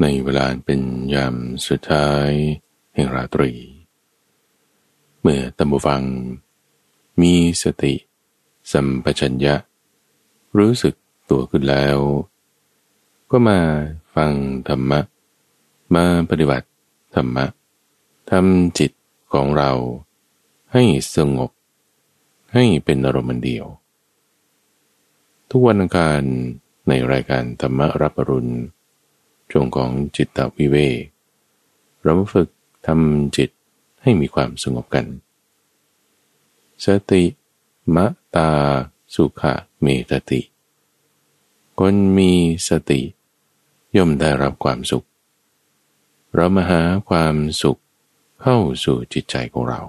ในเวลาเป็นยามสุดท้ายแห่งราตรี เมื่อตัมบูฟัง มีสติ สัมปชัญญะ รู้สึกตัวขึ้นแล้ว ก็มาฟังธรรมะ มาปฏิบัติธรรมะทำจิตของเราให้สงบ ให้เป็นอารมณ์เดียว ทุกวันอังคารในรายการธรรมรับปรุณ ช่วงของจิตตวิเวกเรามาฝึกทำจิตให้มีความสงบกัน สติมะตาสุขะเมตติ คนมีสติ ย่อมได้รับความสุข เรามาหาความสุขเข้าสู่จิตใจของเรา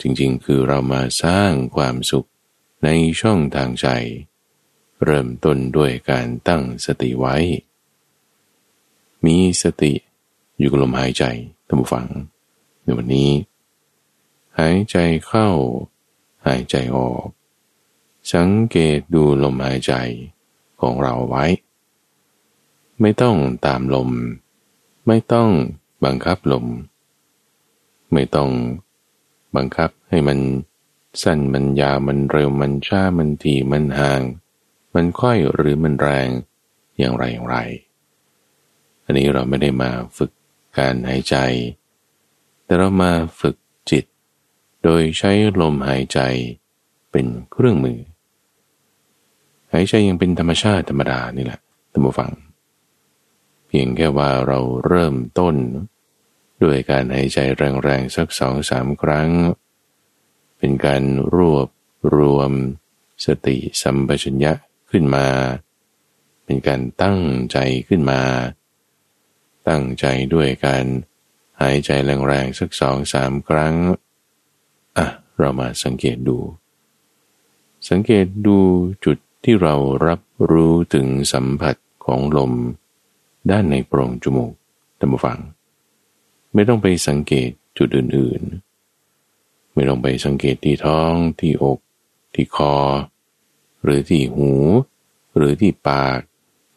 จริงๆ คือเรามาสร้างความสุขในช่องทางใจ เริ่มต้นด้วยการตั้งสติไว้ มีสติอยู่กับลมหายใจท่านผู้ฟัง ในวันนี้ หายใจเข้า หายใจออก สังเกตดูลมหายใจของเราไว้ ไม่ต้องตามลม ไม่ต้องบังคับลม ไม่ต้องบังคับให้มันสั้นมันยาวมันเร็วมันช้ามันทีมันห่าง มันค่อยหรือมันแรงอย่างไรอย่างไร อันนี้เราไม่ได้มาฝึกการหายใจ แต่เรามาฝึกจิต โดยใช้ลมหายใจเป็นเครื่องมือ หายใจยังเป็นธรรมชาติธรรมดานี่แหละท่านผู้ฟัง เพียงแค่ว่าเราเริ่มต้น ด้วยการหายใจแรงๆสักสองสามครั้ง เป็นการรวบรวม สติสัมปชัญญะขึ้นมา เป็นการตั้งใจขึ้นมา ตั้งใจด้วยการหายใจแรงๆสักสองสามครั้ง อะ เรามาสังเกตดู สังเกตดูจุดที่เรารับรู้ถึงสัมผัสของลม ด้านในโพรงจมูกท่านผู้ฟัง ไม่ต้องไปสังเกตจุดอื่นๆ ไม่ต้องไปสังเกตที่ท้องที่อก ที่คอ หรือที่หู หรือที่ปาก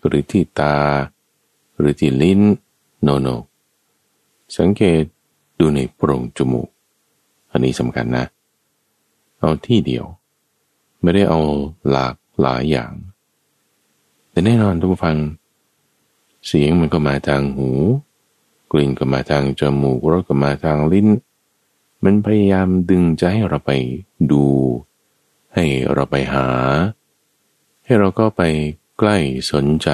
หรือที่ตา หรือที่ลิ้น โนโนสังเกตดูในโพรงจมูก อันนี้สำคัญนะ เอาที่เดียว ไม่ได้เอาหลากหลายอย่าง แต่แน่นอนทุกฟัง เสียงมันก็มาทางหู กลิ่นก็มาทางจมูกรสก็มาทางลิ้น มันพยายามดึงจะให้เราไปดู ให้เราไปหา ให้เราก็ไปใกล้สนใจ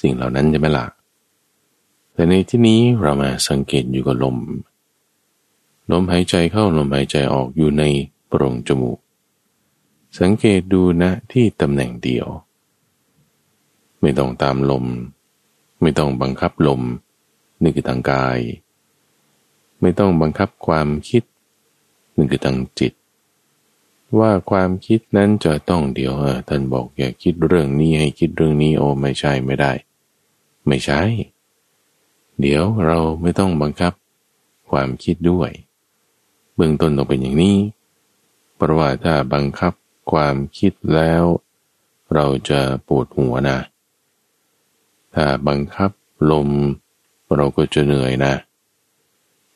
สิ่งเหล่านั้นใช่ไหมละ่ะ แต่ในที่นี้เรามาสังเกตอยู่กับลม ลมหายใจเข้าลมหายใจออกอยู่ในโพรงจมูก สังเกตดูนะที่ตำแหน่งเดียว ไม่ต้องตามลม ไม่ต้องบังคับลมนี่คือทางกาย ไม่ต้องบังคับความคิดนี่คือทางจิต ว่าความคิดนั้นจะต้องเดี๋ยวท่านบอกอย่าคิดเรื่องนี้ให้คิดเรื่องนี้โอ้ไม่ใช่ไม่ได้ ไม่ใช่ เดี๋ยวเราไม่ต้องบังคับความคิดด้วย เบื้องต้นต้องเป็นอย่างนี้ เพราะว่าถ้าบังคับความคิดแล้ว เราจะปวดหัวนะ ถ้าบังคับลม เราก็จะเหนื่อยนะ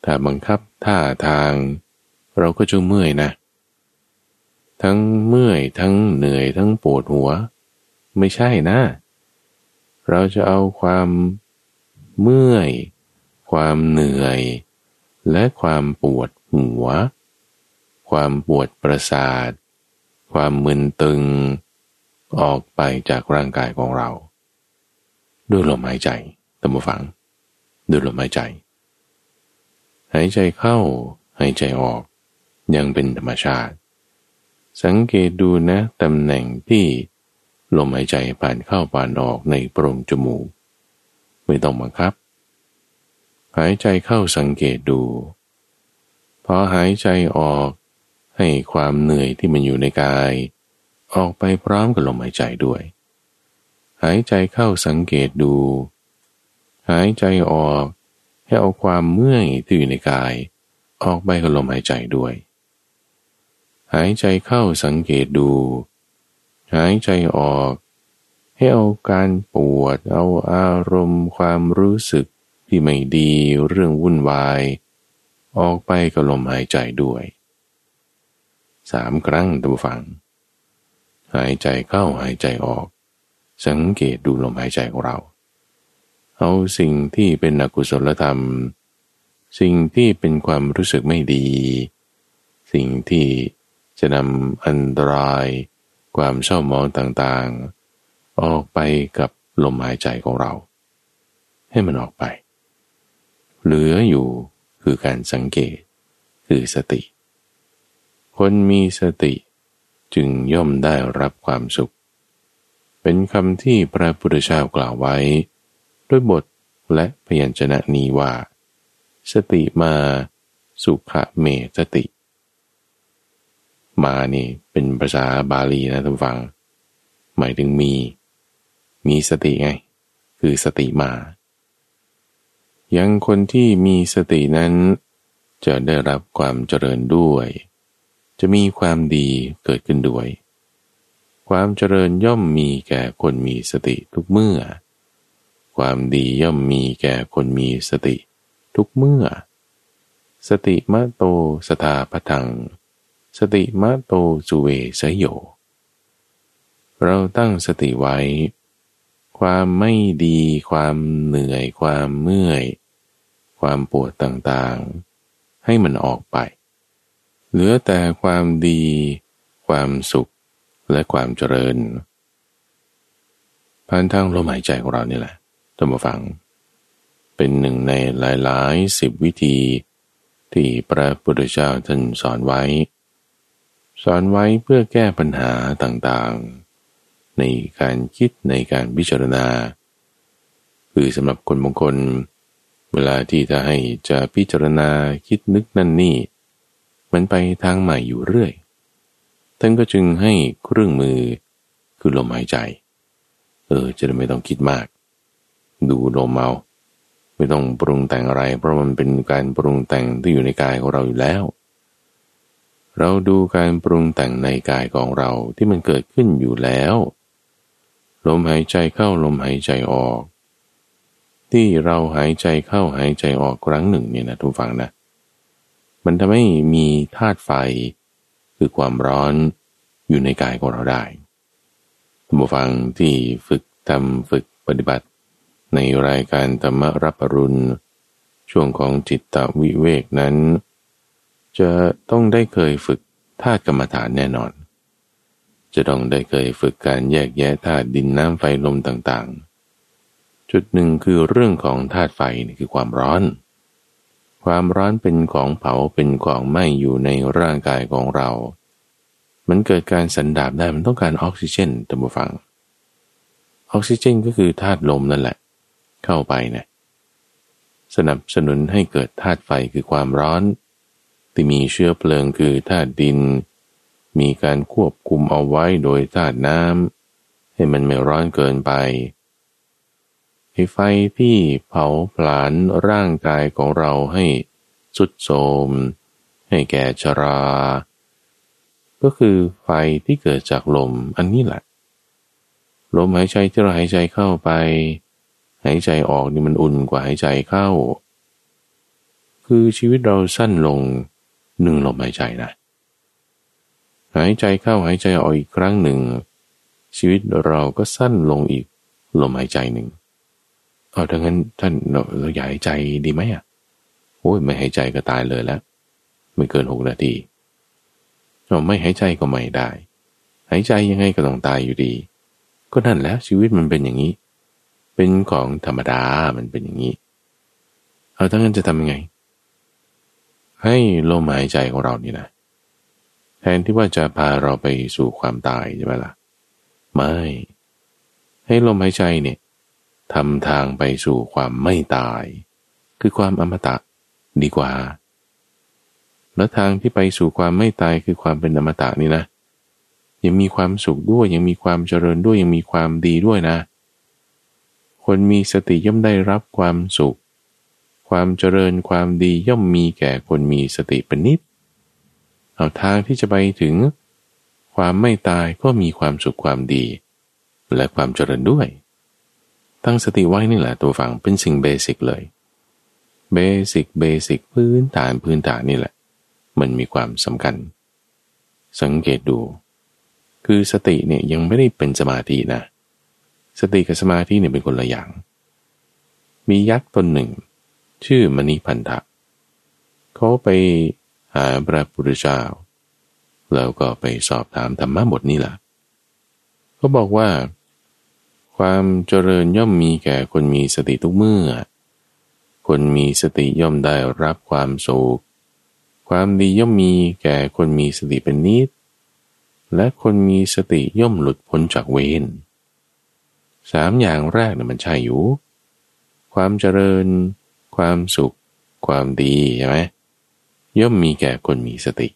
ถ้าบังคับท่าทาง เราก็จะเมื่อยนะ ทั้งเมื่อยทั้งเหนื่อยทั้งปวดหัว ไม่ใช่นะ เราจะเอาความ เมื่อย ความเหนื่อย และความปวดหัว ความปวดประสาท ความมึนตึง ออกไปจากร่างกายของเรา ด้วยลมหายใจตั้มฟัง ด้วยลมหายใจ หายใจเข้า หายใจออก ยังเป็นธรรมชาติ สังเกตดูนะตำแหน่งที่ลมหายใจผ่านเข้าผ่านออกในโพรงจมูก ไม่ต้องบังคับ หายใจเข้าสังเกตดู พอหายใจออกให้ความเหนื่อยที่มันอยู่ในกาย ออกไปพร้อมกับลมหายใจด้วย หายใจเข้าสังเกตดู หายใจออกให้เอาความเมื่อยที่อยู่ในกาย ออกไปกับลมหายใจด้วย หายใจเข้าสังเกตดู หายใจออก ให้เอาการปวด เอาอารมณ์ความรู้สึกที่ไม่ดีเรื่องวุ่นวาย ออกไปกับลมหายใจด้วยสามครั้งตัวฟัง หายใจเข้าหายใจออก สังเกตดูลมหายใจของเรา เอาสิ่งที่เป็นอกุศลธรรม สิ่งที่เป็นความรู้สึกไม่ดี สิ่งที่จะนำอันตราย ความเศร้ามองต่างๆ ออกไปกับลมหายใจของเรา ให้มันออกไป เหลืออยู่คือการสังเกตคือสติ คนมีสติจึงย่อมได้รับความสุข เป็นคำที่พระพุทธเจ้ากล่าวไว้ ด้วยบทและพยัญชนะนี้ว่า สติมาสุขเมสติ มานี่เป็นภาษาบาลีนะท่านฟัง หมายถึงมี มีสติไง คือสติมา ยังคนที่มีสตินั้น จะได้รับความเจริญด้วย จะมีความดีเกิดขึ้นด้วย ความเจริญย่อมมีแก่คนมีสติทุกเมื่อ ความดีย่อมมีแก่คนมีสติทุกเมื่อ สติมะโตสตาพทัง สติมะโตสุเวสยโย เราตั้งสติไว้ ความไม่ดี ความเหนื่อย ความเมื่อย ความปวดต่างๆ ให้มันออกไป เหลือแต่ความดี ความสุขและความเจริญผ่านทางลมหายใจของเรานี่แหละท่านผู้ฟัง เป็นหนึ่งในหลายๆสิบวิธี ที่พระพุทธเจ้าท่านสอนไว้ สอนไว้เพื่อแก้ปัญหาต่างๆ ในการคิดในการพิจารณา คือสำหรับคนบางคน เวลาที่จะให้จะพิจารณาคิดนึกนั่นนี่ มันไปทางใหม่อยู่เรื่อย ท่านก็จึงให้เครื่องมือคือลมหายใจ เออจะได้ไม่ต้องคิดมาก ดูลมเมาไม่ต้องปรุงแต่งอะไร เพราะมันเป็นการปรุงแต่งที่อยู่ในกายของเราอยู่แล้ว เราดูการปรุงแต่งในกายของเราที่มันเกิดขึ้นอยู่แล้ว ลมหายใจเข้าลมหายใจออก ที่เราหายใจเข้าหายใจออกครั้งหนึ่งเนี่ยนะทุกฝังนะ มันทำให้มีธาตุไฟ คือความร้อนอยู่ในกายของเราได้ท่านผู้ฟังที่ฝึกทำฝึกปฏิบัติ ในรายการธรรมรับปรุณ ช่วงของจิตตวิเวกนั้น จะต้องได้เคยฝึกธาตุกรรมฐานแน่นอน จะต้องได้เคยฝึกการแยกแยะธาตุดินน้ำไฟลมต่างๆ จุดหนึ่งคือเรื่องของธาตุไฟนี่คือความร้อน ความร้อนเป็นของเผาเป็นของไหม้อยู่ในร่างกายของเรา มันเกิดการสันดาบได้มันต้องการออกซิเจนตัมบูฟัง ออกซิเจนก็คือธาตุลมนั่นแหละ เข้าไปนะสนับสนุนให้เกิดธาตุไฟคือความร้อน ที่มีเชื้อเพลิงคือธาตุดิน มีการควบคุมเอาไว้โดยธาตุน้ำให้มันไม่ร้อนเกินไปไฟที่เผาผลาญร่างกายของเราให้สุดโทมให้แก่ชรา ก็คือไฟที่เกิดจากลมอันนี้แหละ ลมหายใจที่เราหายใจเข้าไป หายใจออกนี่มันอุ่นกว่าหายใจเข้า คือชีวิตเราสั้นลงหนึ่งลมหายใจนะ หายใจเข้าหายใจออกอีกครั้งหนึ่ง ชีวิตเราก็สั้นลงอีกลมหายใจหนึ่งเอาถ้างั้นท่านเราหายใจดีไหมอะโอ้ยไม่หายใจก็ตายเลยแล้วไม่เกินหกนาทีเราไม่หายใจก็ไม่ได้ หายใจยังไงก็ต้องตายอยู่ดี ก็นั่นแล้วชีวิตมันเป็นอย่างนี้ เป็นของธรรมดามันเป็นอย่างนี้ เอาถ้างั้นจะทำยังไง ให้ลมหายใจของเรานี่นะ แทนที่ว่าจะพาเราไปสู่ความตายใช่ไหมล่ะ ไม่ ให้ลมหายใจเนี่ยทำทางไปสู่ความไม่ตาย คือความอมตะดีกว่า แล้วทางที่ไปสู่ความไม่ตายคือความเป็นอมตะนี่นะ ยังมีความสุขด้วยยังมีความเจริญด้วยยังมีความดีด้วยนะ คนมีสติย่อมได้รับความสุข ความเจริญความดีย่อมมีแก่คนมีสติเป็นนิตย์ เอาทางที่จะไปถึงความไม่ตายก็มีความสุขความดี และความเจริญด้วย ตั้งสติไว้นี่แหละท่านผู้ฟังเป็นสิ่ง basic เลย basic basic พื้นฐานพื้นฐานนี่แหละ มันมีความสำคัญ สังเกตดู คือสติเนี่ยยังไม่ได้เป็นสมาธินะ สติกับสมาธิเนี่ยเป็นคนละอย่าง มียักษ์ตนหนึ่ง ชื่อมณีพันธะเขาไปาพระพุทธเจ้า แล้วก็ไปสอบถามธรรมะบทนี้แหละเขาบอกว่า ความเจริญย่อมมีแก่คนมีสติทุกเมื่อ คนมีสติย่อมได้รับความสุขความดีย่อมมีแก่คนมีสติเป็นนิด และคนมีสติย่อมหลุดพ้นจากเวรสามอย่างแรกเนี่ยมันใช่อยู่ ความเจริญ ความสุข ความดีใช่ไหม ย่อมมีแก่คนมีสติ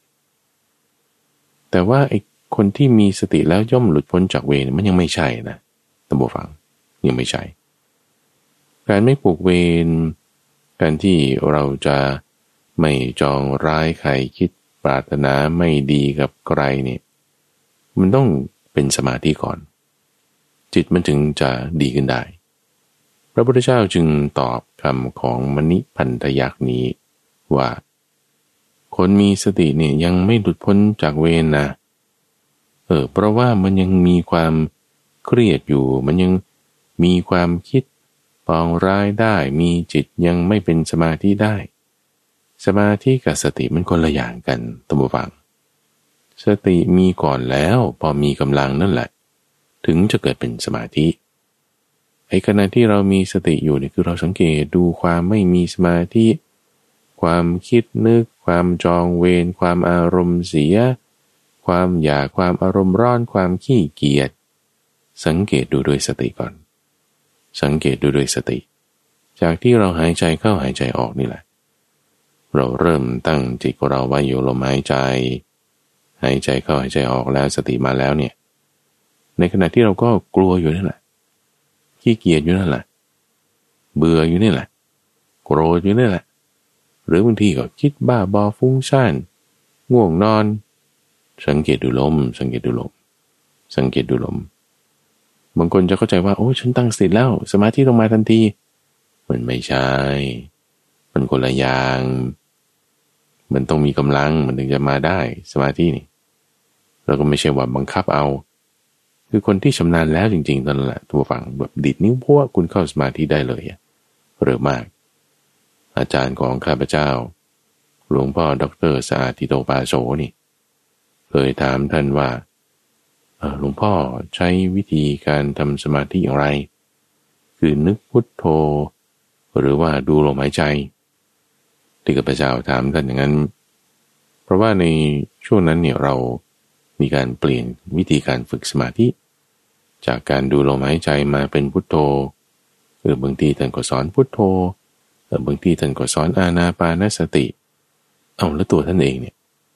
แต่ว่าไอ้คนที่มีสติแล้วย่อมหลุดพ้นจากเวรมันยังไม่ใช่นะตัมบูฟังยังไม่ใช่ การไม่ปลูกเวรการที่เราจะไม่จองร้ายใครคิดปรารถนาไม่ดีกับใครเนี่ยมันต้องเป็นสมาธิก่อน จิตมันถึงจะดีขึ้นได้ พระพุทธเจ้าจึงตอบคำของมณิพันธยักษ์นี้ว่า คนมีสติเนี่ยยังไม่หลุดพ้นจากเวรนะเออเพราะว่ามันยังมีความเครียดอยู่ มันยังมีความคิดปองร้ายได้ มีจิตยังไม่เป็นสมาธิได้ สมาธิกับสติมันคนละอย่างกันตัมบูฟัง สติมีก่อนแล้วพอมีกำลังนั่นแหละ ถึงจะเกิดเป็นสมาธิไอ้ขณะที่เรามีสติอยู่นี่คือเราสังเกตดูความไม่มีสมาธิ ความคิดนึก ความจองเวรความอารมณ์เสีย ความอยากความอารมณ์ร้อนความขี้เกียจสังเกตดูด้วยสติก่อน สังเกตดูด้วยสติ จากที่เราหายใจเข้าหายใจออกนี่แหละ เราเริ่มตั้งจิตของเราไว้อยู่ลมหายใจ หายใจเข้าหายใจออกแล้วสติมาแล้วเนี่ย ในขณะที่เราก็กลัวอยู่นั่นแหละ ขี้เกียจอยู่นั่นแหละ เบื่ออยู่นี่แหละ โกรธอยู่นี่แหละ หรือบางทีก็คิดบ้าบอฟุ้งซ่านง่วงนอน สังเกตดูลม สังเกตดูลม สังเกตดูลม บางคนจะเข้าใจว่า โอ้ฉันตั้งสติแล้ว สมาธิต้องมาทันที มันไม่ใช่ มันคนละอย่าง มันต้องมีกำลังมันถึงจะมาได้สมาธินี่แล้วก็ไม่ใช่ว่าบังคับเอา คือคนที่ชำนาญแล้วจริงๆตอนนั้นแหละตัวฝังแบบดิดนิ้วพวกคุณเข้าสมาธิได้เลยเร็วมาก อาจารย์ของข้าพเจ้า หลวงพ่อดรสาธิโตปาโสนี่ เคยถามท่านว่าหลวงพ่อใช้วิธีการทำสมาธิอย่างไร คือนึกพุทโธ หรือว่าดูลมหายใจ ที่กับพระเจ้าถามท่านอย่างนั้น เพราะว่าในช่วงนั้นเนี่ยเรามีการเปลี่ยนวิธีการฝึกสมาธิ จากการดูลมหายใจมาเป็นพุทโธเออบางทีท่านก็สอนพุทโธ บางทีท่านก็สอนอาณาปานสติ เอาแล้วตัวท่านเองเนี่ย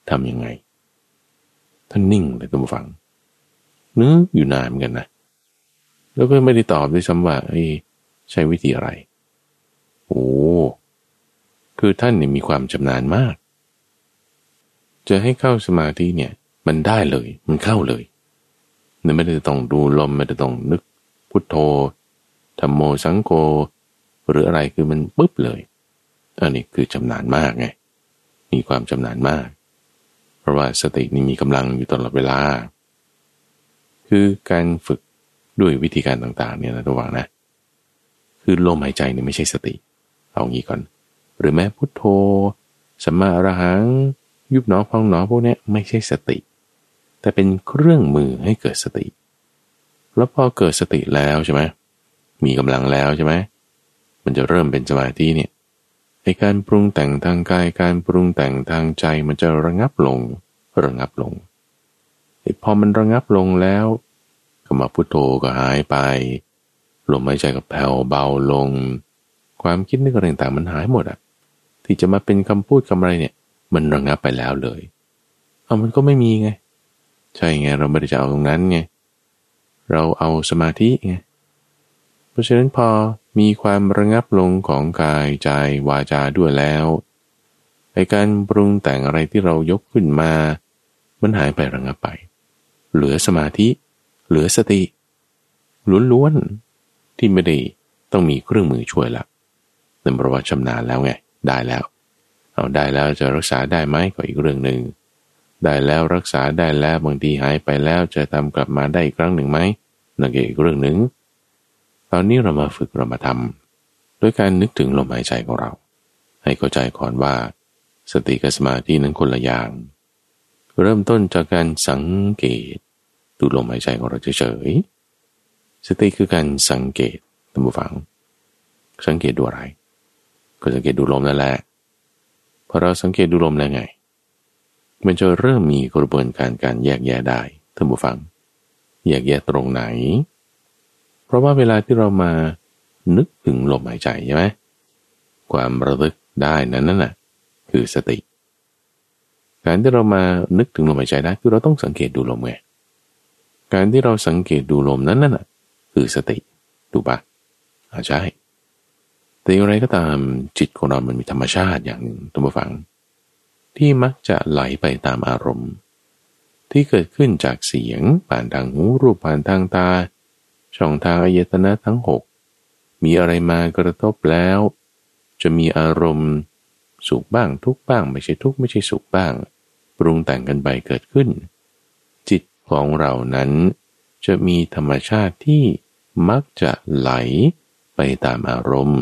ทำยังไง ท่านนิ่งเลยตัวฟังเนึกอยู่นานเหมือนกันนะ แล้วก็ไม่ได้ตอบด้วยซ้ำว่าใช้วิธีอะไร โอ้คือท่านเนี่ยมีความชำนาญมาก จะให้เข้าสมาธิเนี่ย มันได้เลย มันเข้าเลยเนี่ยไม่ได้ต้องดูลมไม่ได้ต้องนึกพุทโธธรรมโมสังโฆ หรืออะไรคือมันปุ๊บเลยอันนี้คือชำนาญมากไง มีความชำนาญมาก เพราะว่าสตินี่มีกำลังอยู่ตลอดเวลา คือการฝึกด้วยวิธีการต่างๆเนี่ยนะระวังนะ คือลมหายใจเนี่ยไม่ใช่สติ เอางี้ก่อน หรือแม้พุทโธสัมมาอรหัง ยุบหนอพองหนอพวกนี้ไม่ใช่สติ แต่เป็นเครื่องมือให้เกิดสติ แล้วพอเกิดสติแล้วใช่ไหมมีกำลังแล้วใช่ไหม มันจะเริ่มเป็นสมาธิเนี่ยในการปรุงแต่งทางกายการปรุงแต่งทางใจมันจะระงับลงระงับลงพอมันระงับลงแล้วก็มาพุโทโธก็หายไปลมหายใจก็แผ่วเบาลง ความคิดนึกอะไรต่างมันหายหมดอะที่จะมาเป็นคำพูดคำอะไรเนี่ย มันระงับไปแล้วเลยเอามันก็ไม่มีไง ใช่ไงเราไม่ได้จะเอาตรงนั้นไงเราเอาสมาธิไง เพราะฉะนั้นพอมีความระงับลงของกายใจวาจาด้วยแล้วในการปรุงแต่งอะไรที่เรายกขึ้นมา มันหายไประงับไป เหลือสมาธิ เหลือสติล้วนๆที่ไม่ได้ต้องมีเครื่องมือช่วยละนั่นเพระว่าชำนาญแล้วไง ได้แล้ว เอาได้แล้วจะรักษาได้ไหมก็อีกเรื่องหนึ่งได้แล้วรักษาได้แล้วบางทีหายไปแล้วจะทำกลับมาได้อีกครั้งหนึ่งไหมนั่นก็อีกเรื่องหนึ่ง ตอนนี้เรามาฝึกเรามาทำด้วยการนึกถึงลมหายใจของเรา ให้เข้าใจก่อนว่า สติกับสมาธินั้นคนละอย่าง เริ่มต้นจากการสังเกต ดูลมหายใจของเราเฉยๆสติคือการสังเกตตั้งบูฟัง สังเกตดูอะไร ก็สังเกตดูลมนั่นแหละพอเราสังเกตดูลมแล้วไง มันจะเริ่มมีกระบวนการการแยกแยะได้ท่านผู้ฟัง แยกแยะตรงไหน เพราะว่าเวลาที่เรามานึกถึงลมหายใจใช่ไหมความระลึกได้นั้นนั่นะคือสติการที่เรามานึกถึงลมหายใจได้คือเราต้องสังเกตดูลมไงการที่เราสังเกตดูลมนั้นนั่นะคือสติถูกปะอาใช่แต่อย่างไรก็ตามจิตของเรามันมีธรรมชาติอย่างหนึ่งตัวฟัง ที่มักจะไหลไปตามอารมณ์ ที่เกิดขึ้นจากเสียงผ่านทางหูรูปผ่านทางตา ช่องทางอายตนะทั้งหกมีอะไรมากระทบแล้ว จะมีอารมณ์สุขบ้างทุกบ้าง ไม่ใช่ทุกไม่ใช่สุขบ้าง ปรุงแต่งกันไปเกิดขึ้น จิตของเรานั้น จะมีธรรมชาติที่มักจะไหลไปตามอารมณ์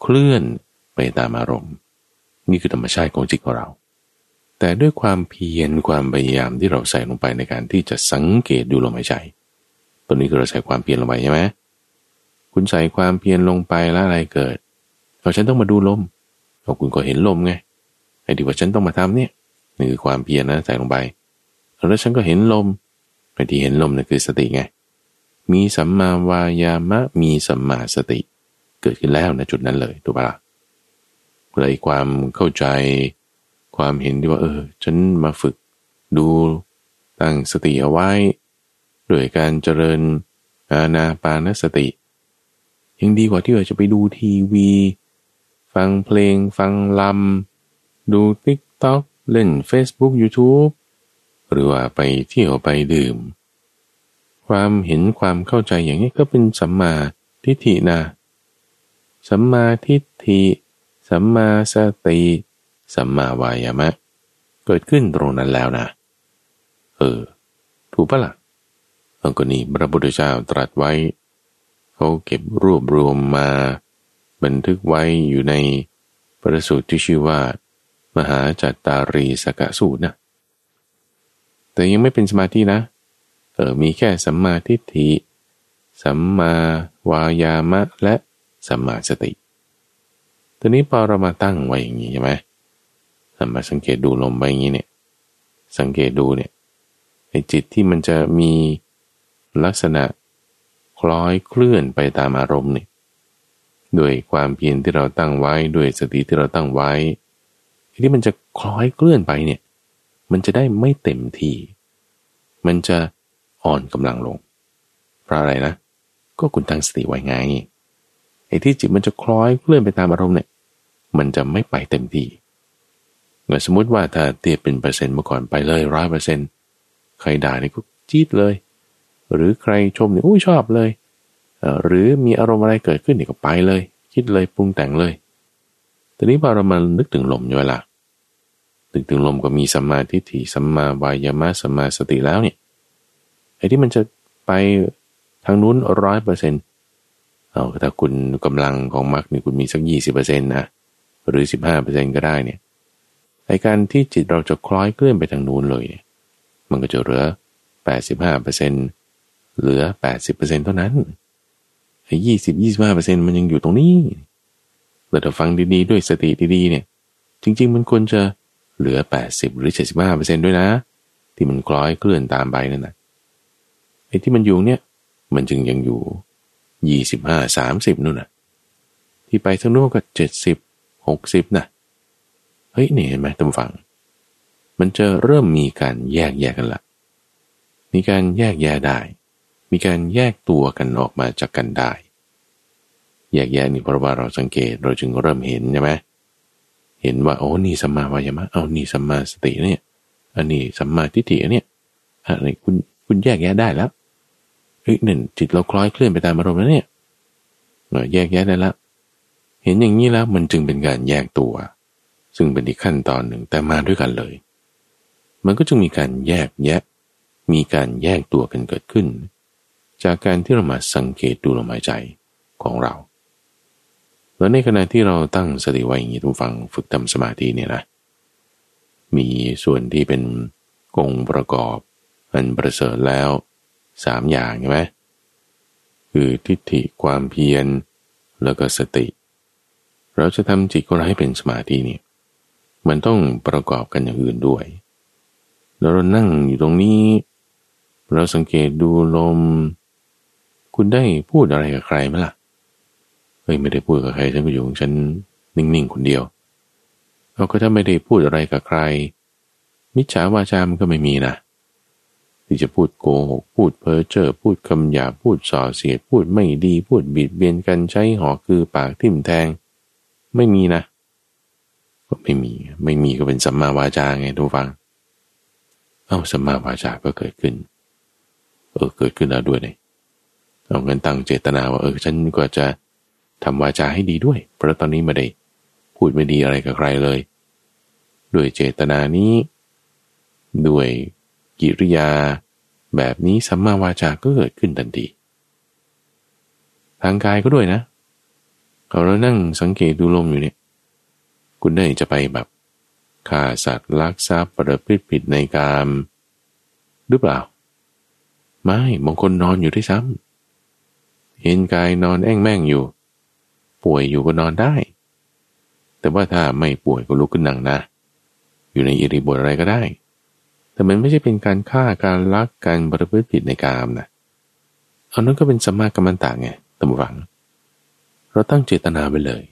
เคลื่อนไปตามอารมณ์ นี่คือธรรมชาติของจิตของเรา แต่ด้วยความเพียรความพยายามที่เราใส่ลงไปในการที่จะสังเกตดูลมหายใจ ตัวนี้คือเราใส่ความเพียรลงไปใช่ไหมคุณใส่ความเพียรลงไปแล้วอะไรเกิดเราฉันต้องมาดูลมเราคุณก็เห็นลมไงไอ้ที่ว่าฉันต้องมาทำเนี่ยนี่คือความเพียรนะใส่ลงไปแล้วฉันก็เห็นลมไอ้ที่เห็นลมนั่นคือสติไงมีสัมมาวายามะมีสัมมาสติ เกิดขึ้นแล้วนะจุดนั้นเลยถูกปะละ่ะเลยความเข้าใจ ความเห็นที่ว่า เออ ฉันมาฝึกดูตั้งสติเอาไว้ ด้วยการเจริญอาณาปานสติ ยังดีกว่าที่เราจะไปดูทีวี ฟังเพลง ฟังลำ ดูติ๊กต็อกเล่น Facebook YouTube หรือว่าไปเที่ยวไปดื่ม ความเห็นความเข้าใจอย่างนี้ก็เป็นสัมมาทิฏฐินะสัมมาทิฏฐิ สัมมาสติ สัมมาวายามะ เกิดขึ้นตรงนั้นแล้วนะ เออ ถูกปะละ่ะ อังกนี้พระพุทธเจ้าตรัสไว้ เขาเก็บรวบรวมมา บันทึกไว้อยู่ในประสูตรที่ชื่อว่า มหาจัตตารีสกสูตรนะ แต่ยังไม่เป็นสมาธินะ เออมีแค่สัมมาทิฏฐิ สัมมาวายามะและสัมมาสติ ตอนนี้พอเรามาตั้งไว้อย่างนี้ใช่ไหมสมาสังเกตดูลมไปอย่างนี้เนี่ย สังเกตดูเนี่ยไอ้จิตที่มันจะมี ลักษณะคล้อยเคลื่อนไปตามอารมณ์เนี่ยด้วยความเพียรที่เราตั้งไว้ด้วยสติที่เราตั้งไว้ ที่มันจะคล้อยเคลื่อนไปเนี่ย มันจะได้ไม่เต็มที่ มันจะอ่อนกำลังลง เพราะอะไรนะ ก็คุณตั้งสติไว้ไงไอ้ที่จิตมันจะคล้อยเคลื่อนไปตามอารมณ์เนี่ย มันจะไม่ไปเต็มที่เมื่อสมมติว่าถ้าเตียเป็นเปอร์เซ็นต์เมื่อก่อนไปเลยร้อยเปอร์เซ็นต์ใครด่านี่ก็จี๊ดเลย หรือใครชมเนี่อุ้ยชอบเลย หรือมีอารมณ์อะไรเกิดขึ้นเนี่ยก็ไปเลย คิดเลยปรุงแต่งเลยต่นี้พอเรามานึกถึงลมอยู่ละนึกถึงลมก็มีสัมมาทิฏฐิสัมมาวายามะสัมมาสติแล้วเนี่ยไอ้ที่มันจะไปทางนู้นร้อยเปอร์เซ็นต์เอาถ้าคุณกำลังของมรรคนี่คุณมีสักยี่สิบเปอร์เซ็นต์นะหรือสิบห้าเปอร์เซ็นต์ก็ได้เนี่ยไอการที่จิตเราจะคล้อยเคลื่อนไปทางนู้นเลยเนี่ยมันก็จะเหลือแปดสิบห้าเปอร์เซ็นต์ เหลือแปดสิบเปอร์เซ็นต์เท่านั้นไอ้ยี่สิบยี่สิบห้าเปอร์เซ็นต์มันยังอยู่ตรงนี้แต่ถ้าฟังดีๆด้วยสติดีๆเนี่ย จริง ๆ มันควรจะเหลือแปดสิบหรือเจ็ดสิบห้าเปอร์เซ็นต์ด้วยนะ ที่มันคล้อยเคลื่อนตามไปนั่นนะไอ้ที่มันอยู่เนี่ย มันจึงยังอยู่ยี่สิบห้าสามสิบนู่นน่ะที่ไปทั้งโน้นก็เจ็ดสิบหกสิบนะเฮ้ยนี่เห็นไหมท่านฟัง มันจะเริ่มมีการแยกแยกกันละมีการแยกแยะได้ มีการแยกตัวกันออกมาจากกันได้ แยกแยะนี่เพราะว่าเราสังเกตเราจึงเริ่มเห็นใช่ไหมเห็นว่าโอ้นี่สัมมาวายามะเอานี่สัมมาสติเนี่ย อันนี้สัมมาทิฏฐิเนี่ยอะไรคุณคุณแยกแยะได้แล้วไอ้ฮ้ยหนึ่งจิตเราคล้อยเคลื่อนไปตามอารมณ์แล้วเนี่ยเราแยกแยะได้แล้วเห็นอย่างนี้แล้วมันจึงเป็นการแยกตัว ซึ่งเป็นอีกขั้นตอนหนึ่งแต่มาด้วยกันเลย มันก็จึงมีการแยกแยะ มีการแยกตัวกันเกิดขึ้น จากการที่เรามาสังเกตดูลมหายใจของเรา แล้วในขณะที่เราตั้งสติไว้อย่างนี้ทุกฟังฝึกทำสมาธิเนี่ยนะมีส่วนที่เป็นกงประกอบมันประเสริฐแล้วสามอย่างใช่ไหมคือทิฏฐิความเพียรแล้วก็สติ เราจะทำจิตของเราให้เป็นสมาธินี่มันต้องประกอบกันอย่างอื่นด้วย แล้วเรานั่งอยู่ตรงนี้ เราสังเกตดูลม คุณได้พูดอะไรกับใครไหมล่ะ เฮ้ยไม่ได้พูดกับใครฉันก็อยู่ของฉันนิ่งๆคนเดียวเราก็ถ้าไม่ได้พูดอะไรกับใคร มิจฉาวาจามันก็ไม่มีนะ ที่จะพูดโกหกพูดเพ้อเจ้อพูดคำหยาพูดส่อเสียด พูดไม่ดีพูดบิดเบียนกันใช้หอคือปากทิ่มแทง ไม่มีนะ ก็ไม่มีไม่มีก็เป็นสัมมาวาจาไงทุกฟัง เอาสัมมาวาจาก็เกิดขึ้น เออเกิดขึ้นแล้วด้วยเลย เอาเงินตั้งเจตนาว่าเออฉันก็จะทำวาจาให้ดีด้วย เพราะตอนนี้ไม่ได้พูดไม่ดีอะไรกับใครเลย ด้วยเจตนานี้ ด้วยกิริยา แบบนี้สัมมาวาจาก็เกิดขึ้นทันทีทางกายก็ด้วยนะเรานั่งสังเกตดูลมอยู่เนี่ย คุณได้จะไปแบบฆ่าสัตว์ลักทรัพย์ประพฤติผิดในกามหรือเปล่า ไม่บางคนนอนอยู่ที่ซ้ำ เห็นกายนอนแอ่งแม่งอยู่ ป่วยอยู่ก็นอนได้ แต่ว่าถ้าไม่ป่วยก็ลุกขึ้นนั่งนะ อยู่ในอิริบทอะไรก็ได้ แต่มันไม่ใช่เป็นการฆ่าการลักการบริพฤติผิดในกามนะเอานั้นก็เป็นสัมมากัมมันตาไงตำวัง เราตั้งเจตนาไปเลย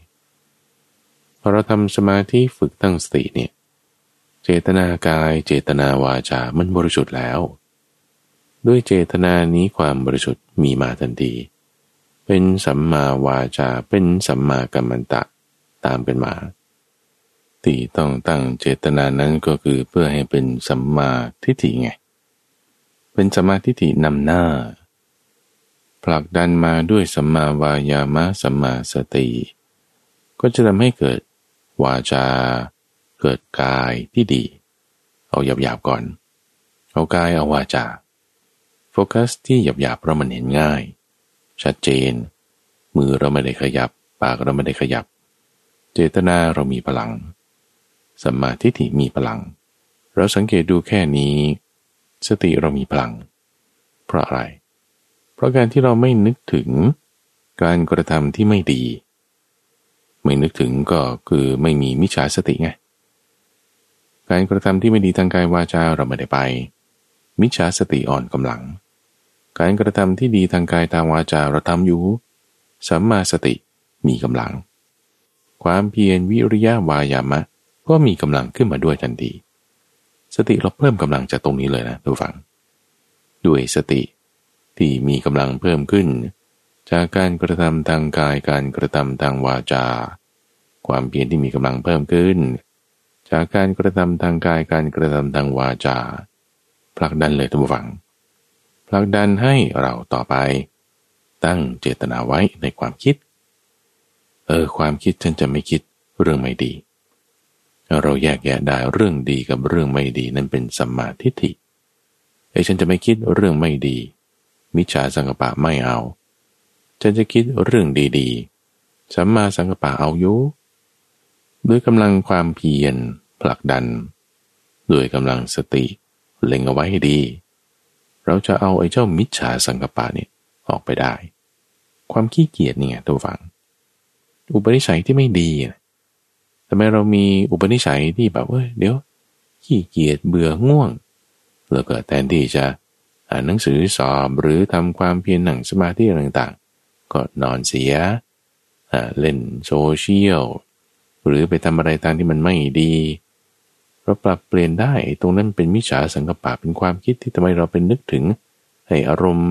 พอเราทำสมาธิฝึกตั้งสติเนี่ยเจตนากายเจตนาวาจา มันบริสุทธิ์แล้ว ด้วยเจตนานี้ความบริสุทธิ์มีมาทันที เป็นสัมมาวาจาเป็นสัมมากัมมันตะตามกันมาติต้องตั้งเจตนานั้นก็คือเพื่อให้เป็นสัมมาทิฏฐิไง เป็นสัมมาทิฏฐินำหน้า ผลักดันมาด้วยสัมมาวายามะสัมมาสติ ก็จะทำให้เกิดวาจา เกิดกายที่ดี เอาหยาบๆก่อน เอากายเอาวาจา โฟกัสที่หยาบๆเพราะมันเห็นง่าย ชัดเจน มือเราไม่ได้ขยับ ปากเราไม่ได้ขยับ เจตนาเรามีพลังสัมมาทิฏฐิมีพลัง เราสังเกตดูแค่นี้ สติเรามีพลัง เพราะอะไร เพราะการที่เราไม่นึกถึงการกระทำที่ไม่ดี ไม่นึกถึงก็คือไม่มีมิจฉาสติไง การกระทำที่ไม่ดีทางกายวาจาเราไม่ได้ไป มิจฉาสติอ่อนกำลัง การกระทำที่ดีทางกายทางวาจาเราทำอยู่ สัมมาสติมีกำลัง ความเพียรวิริยะวายามะ ก็มีกำลังขึ้นมาด้วยทันที สติเราเพิ่มกำลังจากตรงนี้เลยนะทุกฝัง ด้วยสติที่มีกำลังเพิ่มขึ้น จากการกระทำทางกายการกระทำทางวาจา ความเพียรที่มีกำลังเพิ่มขึ้น จากการกระทำทางกายการกระทำทางวาจาผลักดันเลยทุกฝัง ผลักดันให้เราต่อไป ตั้งเจตนาไว้ในความคิด เออความคิดฉันจะไม่คิดเรื่องไม่ดี เราแยกแยะได้เรื่องดีกับเรื่องไม่ดีนั้นเป็นสัมมาทิฏฐิไอ้ฉันจะไม่คิดเรื่องไม่ดี มิจฉาสังกปะไม่เอา ฉันจะคิดเรื่องดีๆสัมมาสังกปะเอาอยู่ด้วยกำลังความเพียรผลักดัน ด้วยกำลังสติเล็งเอาไว้ให้ดี เราจะเอาไอ้เจ้ามิจฉาสังกปะเนี่ยออกไปได้ ความขี้เกียจเนี่ยตัวฝัง อุปนิสัยที่ไม่ดีทำไมเรามีอุปนิสัยที่แบบเอ้ยเดี๋ยวขี้เกียจเบื่อง่วงแล้วก็แทนที่จะอ่านหนังสือสอบหรือทำความเพียรหนังสมาธิต่างๆ ก็นอนเสียเล่นโซเชียลหรือไปทำอะไรทางที่มันไม่ดี เราปรับเปลี่ยนได้ตรงนั้นเป็นมิจฉาสังกปะเป็นความคิดที่ทำไมเราเป็นนึกถึงให้อารมณ์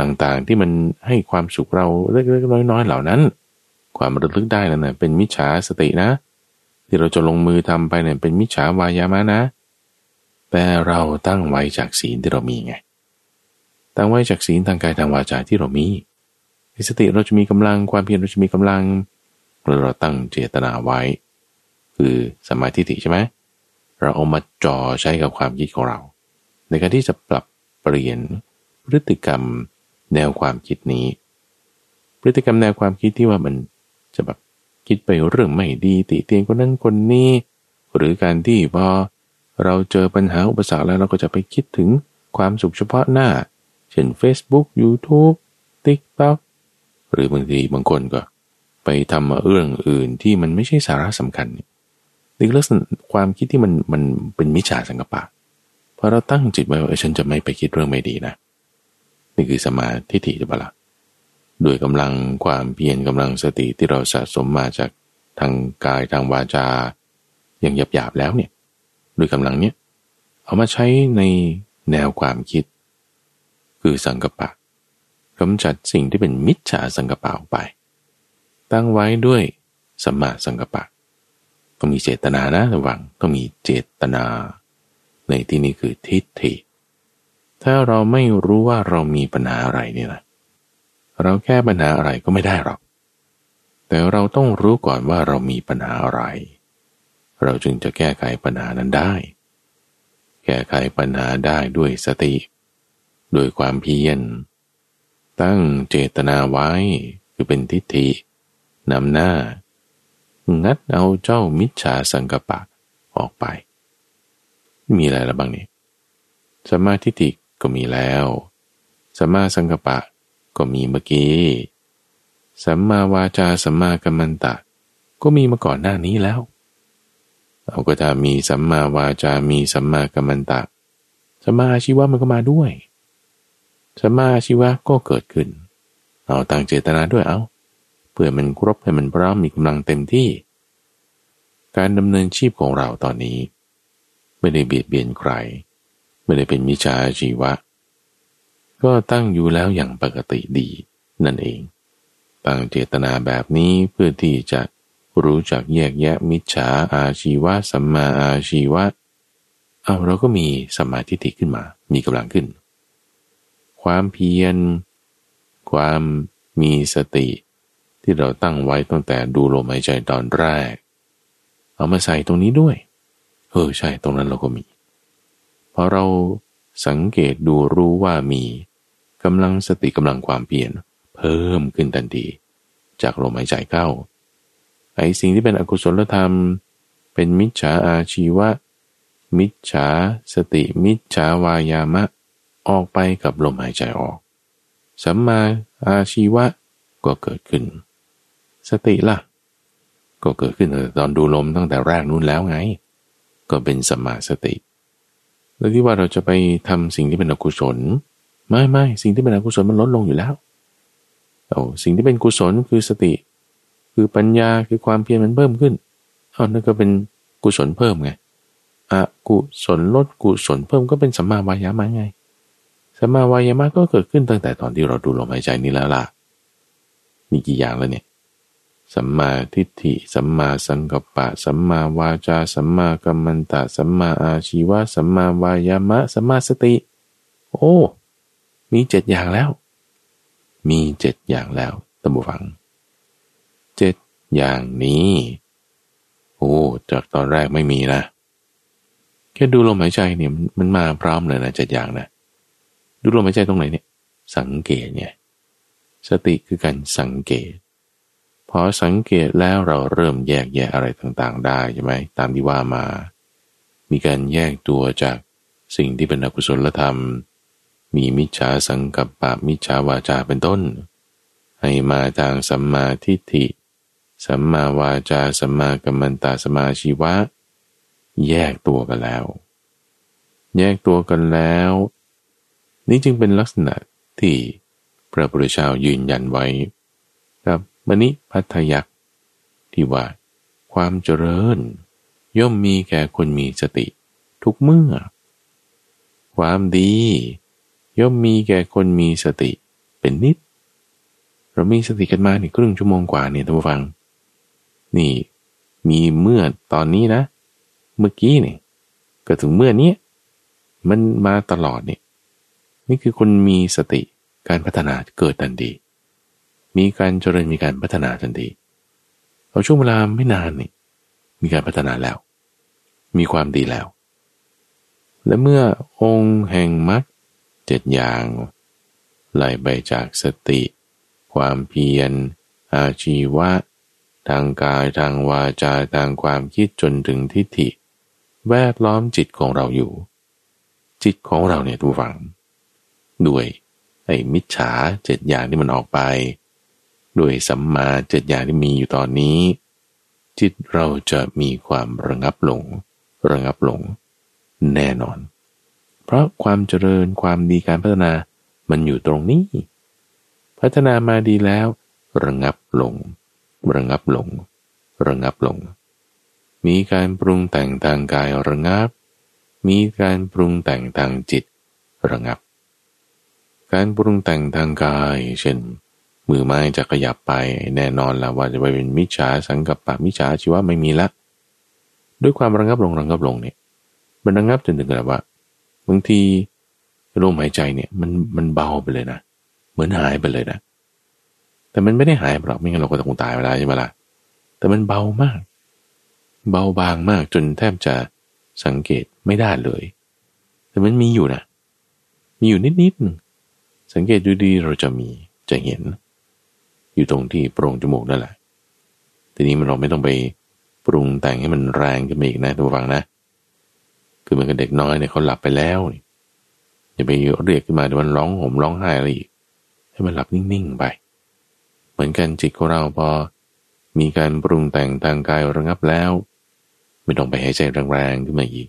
ต่างๆ ที่มันให้ความสุขเราเล็กๆน้อยๆเหล่านั้น ความระลึกได้นั่นนะเป็นมิจฉาสตินะ ที่เราจะลงมือทำไปเนี่ยเป็นมิจฉาวายามะนะ แต่เราตั้งไว้จากศีลที่เรามีไงตั้งไว้จากศีลทางกายทางวาจาที่เรามีสติเราจะมีกำลังความเพียรเราจะมีกำลังเราตั้งเจตนาไว้ คือสมาธิใช่ไหม เราเอามาจ่อใช้กับความคิดของเรา ในการที่จะปรับเปลี่ยนพฤติกรรมแนวความคิดนี้ พฤติกรรมแนวความคิดที่ว่ามันจะแบบคิดไปเรื่องไม่ดีติเตียนคนนั้นคนนี้ หรือการที่พอเราเจอปัญหาอุปสรรคแล้วเราก็จะไปคิดถึงความสุขเฉพาะหน้า เช่น Facebook YouTube TikTok หรือบางทีบางคนก็ ไปทำเรื่องอื่นที่มันไม่ใช่สาระสำคัญนี่ ลักษณะความคิดที่มันมันเป็นมิจฉาสังกปะพอเราตั้งจิตไว้ว่าฉันจะไม่ไปคิดเรื่องไม่ดีนะ นี่คือสมาธิฐิจะบละด้วยกำลังความเพียรกำลังสติที่เราสะสมมาจากทางกายทางวาจา อย่างหยาบๆแล้วเนี่ยด้วยกำลังเนี้ยเอามาใช้ในแนวความคิด คือสังกปะกำจัดสิ่งที่เป็นมิจฉาสังกปะออกไป ตั้งไว้ด้วยสัมมาสังกปะ ต้องมีเจตนานะระวังต้องมีเจตนา ในที่นี้คือทิฏฐิ ถ้าเราไม่รู้ว่าเรามีปัญหาอะไรเนี่ยนะเราแก้ปัญหาอะไรก็ไม่ได้หรอก แต่เราต้องรู้ก่อนว่าเรามีปัญหาอะไร เราจึงจะแก้ไขปัญหานั้นได้ แก้ไขปัญหาได้ด้วยสติ ด้วยความเพียร ตั้งเจตนาไว้คือเป็นทิฏฐินำหน้า งัดเอาเจ้ามิจฉาสังกปะออกไป มีอะไรแล้วบ้างนี่สมาธิติก็มีแล้วสมาสังกปะก็มีเมื่อกี้สัมมาวาจาสัมมากัมมันตะ ก็มีมาก่อนหน้านี้แล้วเอาก็ถ้ามีสัมมาวาจา มีสัมมากัมมันตะ สัมมาอาชีวะมันก็มาด้วย สัมมาอาชีวะก็เกิดขึ้น เอาต่างเจตนาด้วยเอา พื่อมันครบให้มันพร้อมมีกำลังเต็มที่ การดำเนินชีพของเราตอนนี้ ไม่ได้เบียดเบียนใคร ไม่ได้เป็นมิจฉาชีวะ ก็ตั้งอยู่แล้วอย่างปกติดีนั่นเอง ตั้งเจตนาแบบนี้เพื่อที่จะรู้จักแยกแยะมิจฉาอาชีวะสัมมาอาชีวะเอาเราก็มีสมาธิติขึ้นมา มีกำลังขึ้น ความเพียร ความมีสติ ที่เราตั้งไว้ตั้งแต่ดูลมหายใจตอนแรก เอามาใส่ตรงนี้ด้วย เออใช่ตรงนั้นเราก็มีพอเราสังเกตดูรู้ว่ามีกำลังสติกำลังความเพียรเพิ่มขึ้นทันที จากลมหายใจเข้าไอ้สิ่งที่เป็นอกุศลธรรม เป็นมิจฉาอาชีวะ มิจฉาสติ มิจฉาวายามะ ออกไปกับลมหายใจออกสัมมาอาชีวะก็เกิดขึ้น สติล่ะ ก็เกิดขึ้นตอนดูลมตั้งแต่แรกนู่นแล้วไง ก็เป็นสมาสติแล้วที่ว่าเราจะไปทำสิ่งที่เป็นอกุศล ไม่ไม่สิ่งที่เป็นอกุศลมันลดลงอยู่แล้วเอาสิ่งที่เป็นกุศลคือสติ คือปัญญาคือความเพียรมันเพิ่มขึ้นเอานั่นก็เป็นกุศลเพิ่มไงอกุศลลดกุศลเพิ่มก็เป็นสัมมาวายามะไงสัมมาวายามะก็เกิดขึ้นตั้งแต่ตอนที่เราดูลมหายใจนี้แล้วล่ะ มีกี่อย่างแล้วเนี่ย สัมมาทิฏฐิ สัมมาสังกัปปะ สัมมาวาจา สัมมากัมมันตะ สัมมาอาชีวะ สัมมาวายามะ สัมมาสติ โอ้ มีเจ็ดอย่างแล้ว มีเจ็ดอย่างแล้วตั้งบูฟัง เจ็ดอย่างนี้ โอ้ จากตอนแรกไม่มีนะ แค่ดูลมหายใจเนี่ยมันมาพร้อมเลยนะเจ็ดอย่างนะ ดูลมหายใจตรงไหนเนี่ย สังเกตเนี่ยสติคือการสังเกต พอสังเกตแล้วเราเริ่มแยกแยะอะไรต่างๆ ได้ใช่ไหมตามที่ว่ามา มีการแยกตัวจากสิ่งที่เป็นอกุศลธรรม มีมิจฉาสังกัปปะมิจฉาวาจาเป็นต้น ให้มาทางสัมมาทิฏฐิ สัมมาวาจาสัมมากัมมันตาสัมมาชีวะ แยกตัวกันแล้ว แยกตัวกันแล้ว นี่จึงเป็นลักษณะที่พระพุทธเจ้ายืนยันไว้ มณิพัทยักษ์ที่ว่า ความเจริญ ย่อมมีแก่คนมีสติ ทุกเมื่อ ความดี ย่อมมีแก่คนมีสติเป็นนิด เรามีสติกันมานี่ครึ่งชั่วโมงกว่าเนี่ยท่านผู้ฟัง นี่ มีเมื่อตอนนี้นะ เมื่อกี้เนี่ยก็ถึงเมื่อนี้มันมาตลอดเนี่ยนี่คือคนมีสติการพัฒนาเกิดทันที มีการเจริญมีการพัฒนาทันทีเอาช่วงเวลาไม่นานนี่มีการพัฒนาแล้ว มีความดีแล้ว และเมื่อองค์แห่งมรรคเจ็ดอย่างไหลไปจากสติ ความเพียร อาชีวะ ทางกายทางวาจาทางความคิดจนถึงทิฏฐิ แวดล้อมจิตของเราอยู่ จิตของเราเนี่ยทุกฝัง ด้วยไอ้มิจฉาเจ็ดอย่างที่มันออกไป ด้วยสัมมาเจ็ดอย่าที่มีอยู่ตอนนี้ จิตเราจะมีความระงับลง ระงับลง แน่นอน เพราะความเจริญความดีการพัฒนามันอยู่ตรงนี้ พัฒนามาดีแล้ว ระงับลง ระงับลง ระงับลง มีการปรุงแต่งทางกายระงับ มีการปรุงแต่งทางจิตระงับ การปรุงแต่งทางกาย เช่น มือไม้จะขยับไปแน่นอนแล้วว่าจะไปเป็นมิจฉาสังกับปะมิจฉาชีวะไม่มีละ ด้วยความระงับลงระงับลงเนี่ยมันระงับจนถึงกับว่าบางทีลมหายใจเนี่ยมันมันเบาไปเลยนะเหมือนหายไปเลยนะ แต่มันไม่ได้หายหรอกไม่งั้นเราก็ต้องตายไปแล้วใช่ไหมล่ะแต่มันเบามาก เบาบางมากจนแทบจะสังเกตไม่ได้เลย แต่มันมีอยู่นะมีอยู่นิดนิดสังเกตดูดีเราจะมีจะเห็น อยู่ตรงที่โปร่งจมูกนั่นแหละ ทีนี้มันเราไม่ต้องไปปรุงแต่งให้มันแรงขึ้นมาอีกนะทุกฝังนะ คือเหมือนกับเด็กน้อยเนี่ยเขาหลับไปแล้วอย่าไปเรียกขึ้นมาเดี๋ยวมันร้องห่มร้องไห้อะไรอีก ให้มันหลับนิ่งๆไป เหมือนกันจิตของเราพอมีการปรุงแต่งทางกายระงับแล้ว ไม่ต้องไปหายใจแรงๆขึ้นมาอีก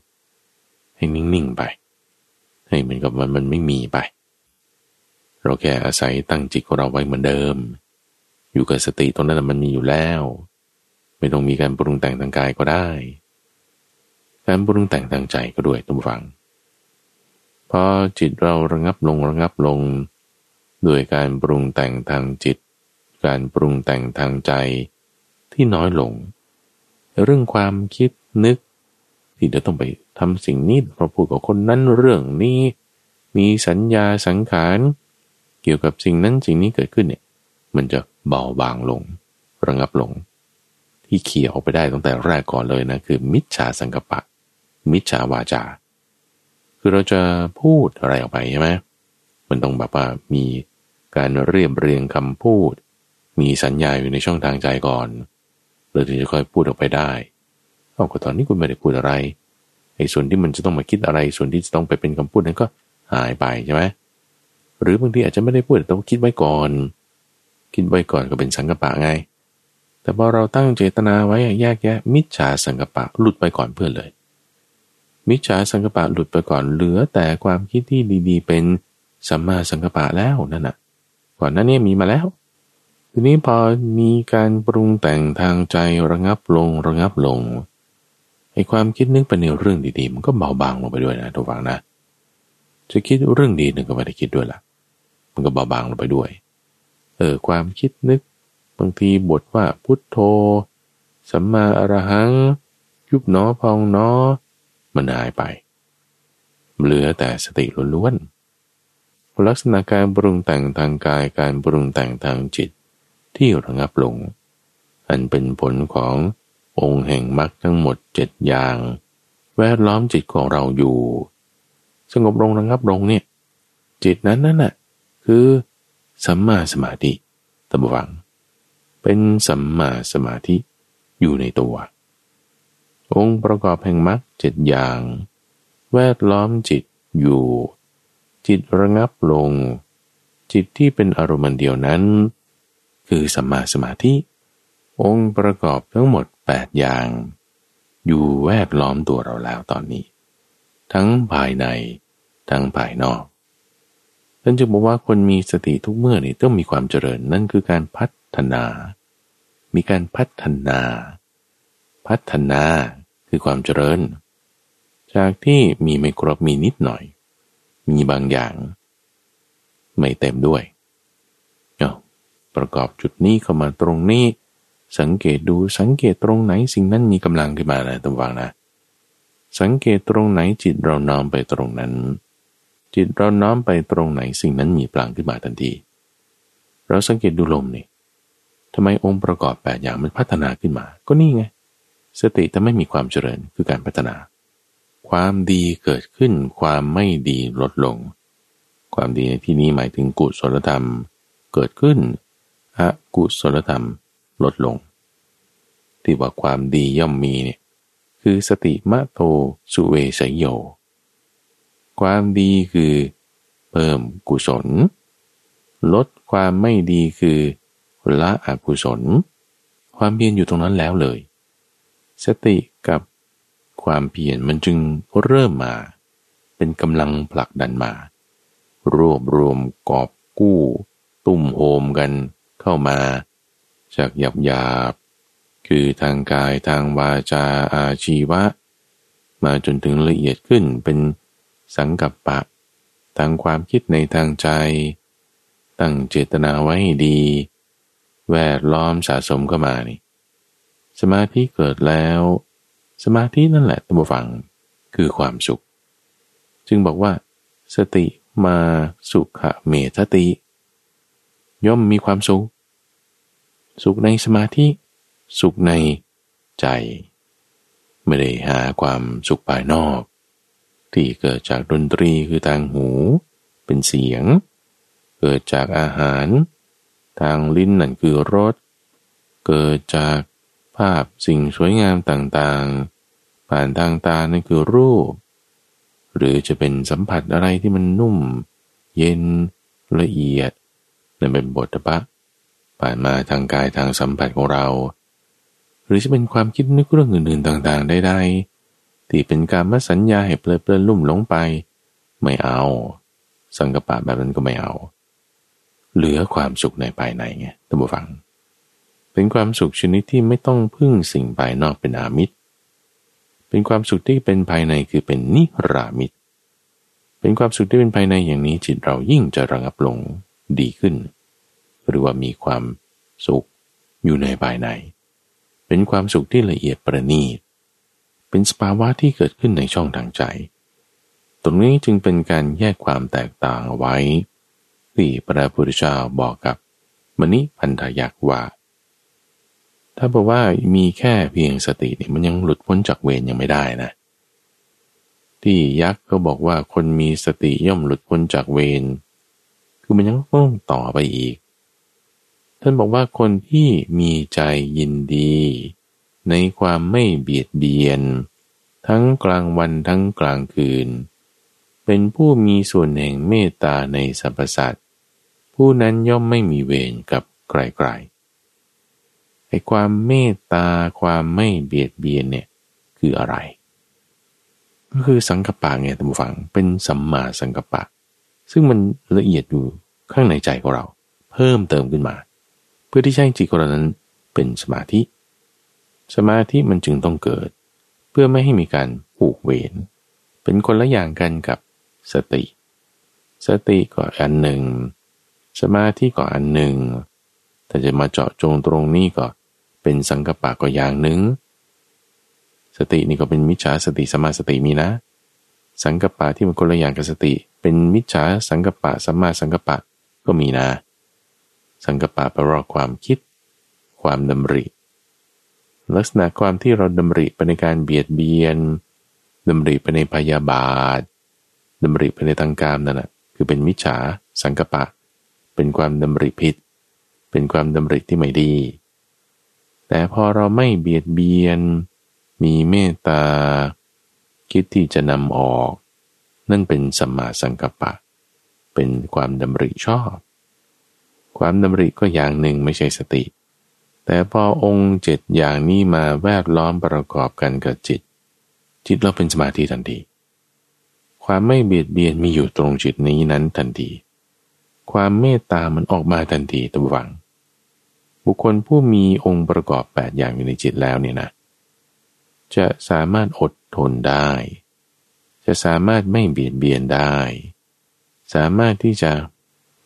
ให้นิ่งๆไป ให้เหมือนกับมันมันไม่มีไป เราแค่อาศัยตั้งจิตของเราไว้เหมือนเดิม อยู่กับสติตรงนั้นมันมีอยู่แล้ว ไม่ต้องมีการปรุงแต่งทางกายก็ได้ การปรุงแต่งทางใจก็ด้วยทุกฝังพอจิตเราระงับลงระงับลง ด้วยการปรุงแต่งทางจิต การปรุงแต่งทางใจที่น้อยลง เรื่องความคิดนึก ที่จะต้องไปทำสิ่งนี้เราพูดกับคนนั้นเรื่องนี้ มีสัญญาสังขาร เกี่ยวกับสิ่งนั้นสิ่งนี้เกิดขึ้นเนี่ย มันจะ เบาบางลง ระงับลง ที่เขี่ยออกไปได้ตั้งแต่แรกก่อนเลยนะคือ มิจฉาสังกปะ มิจฉาวาจา คือเราจะพูดอะไรออกไปใช่ไหมมันต้องแบบว่ามีการเรียบเรียงคำพูด มีสัญญาอยู่ในช่องทางใจก่อนเราถึงจะค่อยพูดออกไปได้เอาก็ตอนนี้คุณไม่ได้พูดอะไรไอ้ส่วนที่มันจะต้องมาคิดอะไร ส่วนที่จะต้องไปเป็นคำพูดนั้นก็หายไปใช่ไหมหรือบางทีอาจจะไม่ได้พูดแต่ต้องคิดไว้ก่อน คิดไว้ก่อนก็เป็นสังกปะไง แต่พอเราตั้งเจตนาไว้แยกแยะ มิจฉาสังกปะหลุดไปก่อนเพื่อนเลย มิจฉาสังกปะหลุดไปก่อนเหลือแต่ความคิดที่ดีๆ เป็นสัมมาสังกปะแล้วนั่นน่ะ ก่อนหน้านี้มีมาแล้ว ทีนี้พอมีการปรุงแต่งทางใจระงับลงระงับลงไอ้ความคิดนึกเป็นเรื่องดีๆ มันก็เบาบางลงไปด้วยนะทุกฝังนะ จะคิดเรื่องดีหนึ่งก็ไม่ได้คิดด้วยละ่ะ มันก็เบาบางลงไปด้วย เออความคิดนึก บางทีบทว่าพุทโธ สัมมาอรหัง ยุบหนอพองหนอ มันหายไป เหลือแต่สติล้วนๆลักษณะการปรุงแต่งทางกายการปรุงแต่งทางจิตที่ระงับลง อันเป็นผลขององค์แห่งมรรคทั้งหมดเจ็ดอย่าง แวดล้อมจิตของเราอยู่ สงบลงระงับลงเนี่ย จิตนั้นนั่นน่ะคือ สัมมาสมาธิตบวัง เป็นสัมมาสมาธิอยู่ในตัว องค์ประกอบแห่งมรรคเจ็ดอย่าง แวดล้อมจิตอยู่ จิตระงับลง จิตที่เป็นอารมณ์เดียวนั้น คือสัมมาสมาธิ องค์ประกอบทั้งหมดแปดอย่าง อยู่แวดล้อมตัวเราแล้วตอนนี้ ทั้งภายใน ทั้งภายนอก ท่านจึงบอกว่าคนมีสติทุกเมื่อนี่ต้องมีความเจริญนั่นคือการพัฒนา มีการพัฒนา พัฒนาคือความเจริญ จากที่มีไม่ครบมีนิดหน่อย มีบางอย่าง ไม่เต็มด้วยเอาประกอบจุดนี้เข้ามาตรงนี้ สังเกตดูสังเกตตรงไหนสิ่งนั้นมีกำลังขึ้นมานะตำวังนะ สังเกตตรงไหนจิตเรานอมไปตรงนั้น จิตเราน้อมไปตรงไหนสิ่งนั้นมีพลังขึ้นมาทันที เราสังเกตดูลมนี่ทำไมองค์ประกอบแปดอย่างมันพัฒนาขึ้นมา ก็นี่ไง สติถ้าไม่มีความเจริญคือการพัฒนา ความดีเกิดขึ้น ความไม่ดีลดลง ความดีในที่นี้หมายถึงกุศลธรรม เกิดขึ้นอกุศลธรรมลดลง ที่ว่าความดีย่อมมีเนี่ยคือสติมะโทสุเวสยโย ความดีคือเพิ่มกุศล ลดความไม่ดีคือละอกุศล ความเพียรอยู่ตรงนั้นแล้วเลย สติกับความเพียรมันจึงเริ่มมา เป็นกำลังผลักดันมา รวบรวมกอบกู้ ตุ่มโฮมกันเข้ามา จากหยับหยาบคือทางกายทางวาจาอาชีวะ มาจนถึงละเอียดขึ้นเป็น สังกัปปะทางความคิดในทางใจ ตั้งเจตนาไว้ดี แวดล้อมสะสมเข้ามานี่สมาธิเกิดแล้ว สมาธินั่นแหละตัมฟังคือความสุข จึงบอกว่า สติมาสุขเมตติ ย่อมมีความสุข สุขในสมาธิ สุขในใจ ไม่ได้หาความสุขภายนอก ที่เกิดจากดนตรีคือทางหู เป็นเสียง เกิดจากอาหาร ทางลิ้นนั่นคือรสเกิดจากภาพสิ่งสวยงามต่างๆ ผ่านทางตานั่นคือรูป หรือจะเป็นสัมผัสอะไรที่มันนุ่ม เย็นละเอียดนั่นเป็นบทปะผ่านมาทางกายทางสัมผัสของเรา หรือจะเป็นความคิดนึกเรื่องอื่นๆต่างๆใดๆ ที่เป็นการมาสัญญาให้เพลิดเพลินลุ่มหลงไป ไม่เอา สังกปะแบบนั้นก็ไม่เอา เหลือความสุขในภายในไงท่านผู้ฟัง เป็นความสุขชนิดที่ไม่ต้องพึ่งสิ่งภายนอกเป็นอามิตร เป็นความสุขที่เป็นภายในคือเป็นนิรามิตร เป็นความสุขที่เป็นภายในอย่างนี้จิตเรายิ่งจะระงับลงดีขึ้น หรือว่ามีความสุขอยู่ในภายใน เป็นความสุขที่ละเอียดประณีต เป็นสภาวะที่เกิดขึ้นในช่องทางใจ ตรงนี้จึงเป็นการแยกความแตกต่างไว้ที่พระพุทธเจ้าบอกกับมณิพันธยักษ์ว่า ถ้าบอกว่ามีแค่เพียงสตินี่มันยังหลุดพ้นจากเวรยังไม่ได้นะ ที่ยักษ์ก็บอกว่าคนมีสติย่อมหลุดพ้นจากเวรคือมันยังต้องต่อไปอีก ท่านบอกว่าคนที่มีใจยินดี ในความไม่เบียดเบียน ทั้งกลางวันทั้งกลางคืน เป็นผู้มีส่วนแห่งเมตตาในสรรพสัตว์ผู้นั้นย่อมไม่มีเวรกับใครๆไอ้ความเมตตาความไม่เบียดเบียนเนี่ยคืออะไร ก็คือสังกปะไงท่านผู้ฟังเป็นสัมมาสังกปะ ซึ่งมันละเอียดอยู่ข้างในใจของเรา เพิ่มเติมขึ้นมา เพื่อที่ใช้จิตของเรานั้นเป็นสมาธิ สมาธิมันจึงต้องเกิด เพื่อไม่ให้มีการผูกเวรเป็นคนละอย่างกันกับสติ สติก็อันหนึ่ง สมาธิก็อันหนึ่งถ้าจะมาเจาะจงตรงนี้ก็เป็นสังกปะก็อย่างหนึ่ง สตินี่ก็เป็นมิจฉาสติสมาสติมีนะ สังกปะที่มันคนละอย่างกับสติ เป็นมิจฉาสังกปะสัมมาสังกปะก็มีนะ สังกปะแปลว่าความคิด ความดำริ ลักษณะความที่เราดำริไปในการเบียดเบียนดำริไปในพยาบาทดำริไปในทางการนั่นแหะคือเป็นมิจฉาสังกปะ เป็นความดำริผิด เป็นความดำริที่ไม่ดี แต่พอเราไม่เบียดเบียน มีเมตตา คิดที่จะนำออก นั่นเป็นสัมมาสังกปะ เป็นความดำริชอบ ความดำริก็อย่างหนึ่งไม่ใช่สติ แต่พอองค์เจ็ดอย่างนี้มาแวดล้อมประกอบกันกับจิต จิตเราเป็นสมาธิทันที ความไม่เบียดเบียนมีอยู่ตรงจิตนี้นั้นทันที ความเมตตามันออกมาทันทีตัววัง บุคคลผู้มีองค์ประกอบแปดอย่างอยู่ในจิตแล้วเนี่ยนะ จะสามารถอดทนได้ จะสามารถไม่เบียดเบียนได้ สามารถที่จะ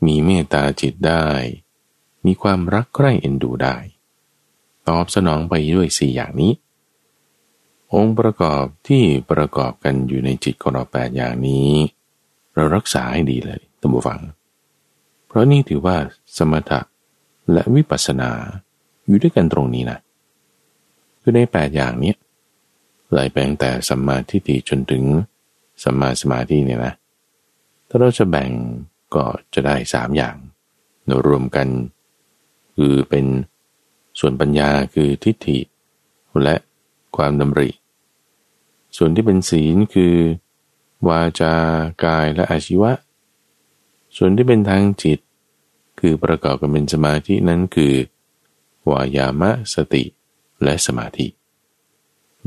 มีเมตตาจิตได้ มีความรักใคร่เอ็นดูได้ ตอบสนองไปด้วยสี่อย่างนี้ องค์ประกอบที่ประกอบกันอยู่ในจิตของเราแปดอย่างนี้ เรารักษาให้ดีเลยตัมบูฟัง เพราะนี่ถือว่าสมถะและวิปัสสนาอยู่ด้วยกันตรงนี้นะ คือในแปดอย่างนี้ไหลแปลงแต่สัมมาทิฏฐิจนถึงสัมมาสมาธิเนี่ยนะ ถ้าเราจะแบ่งก็จะได้สามอย่างรวมกัน คือเป็น ส่วนปัญญาคือทิฏฐิ และความดำริ ส่วนที่เป็นศีลคือ วาจา กายและอาชีวะ ส่วนที่เป็นทางจิต คือประกอบกันเป็นสมาธินั้นคือ วายามะสติ และสมาธิ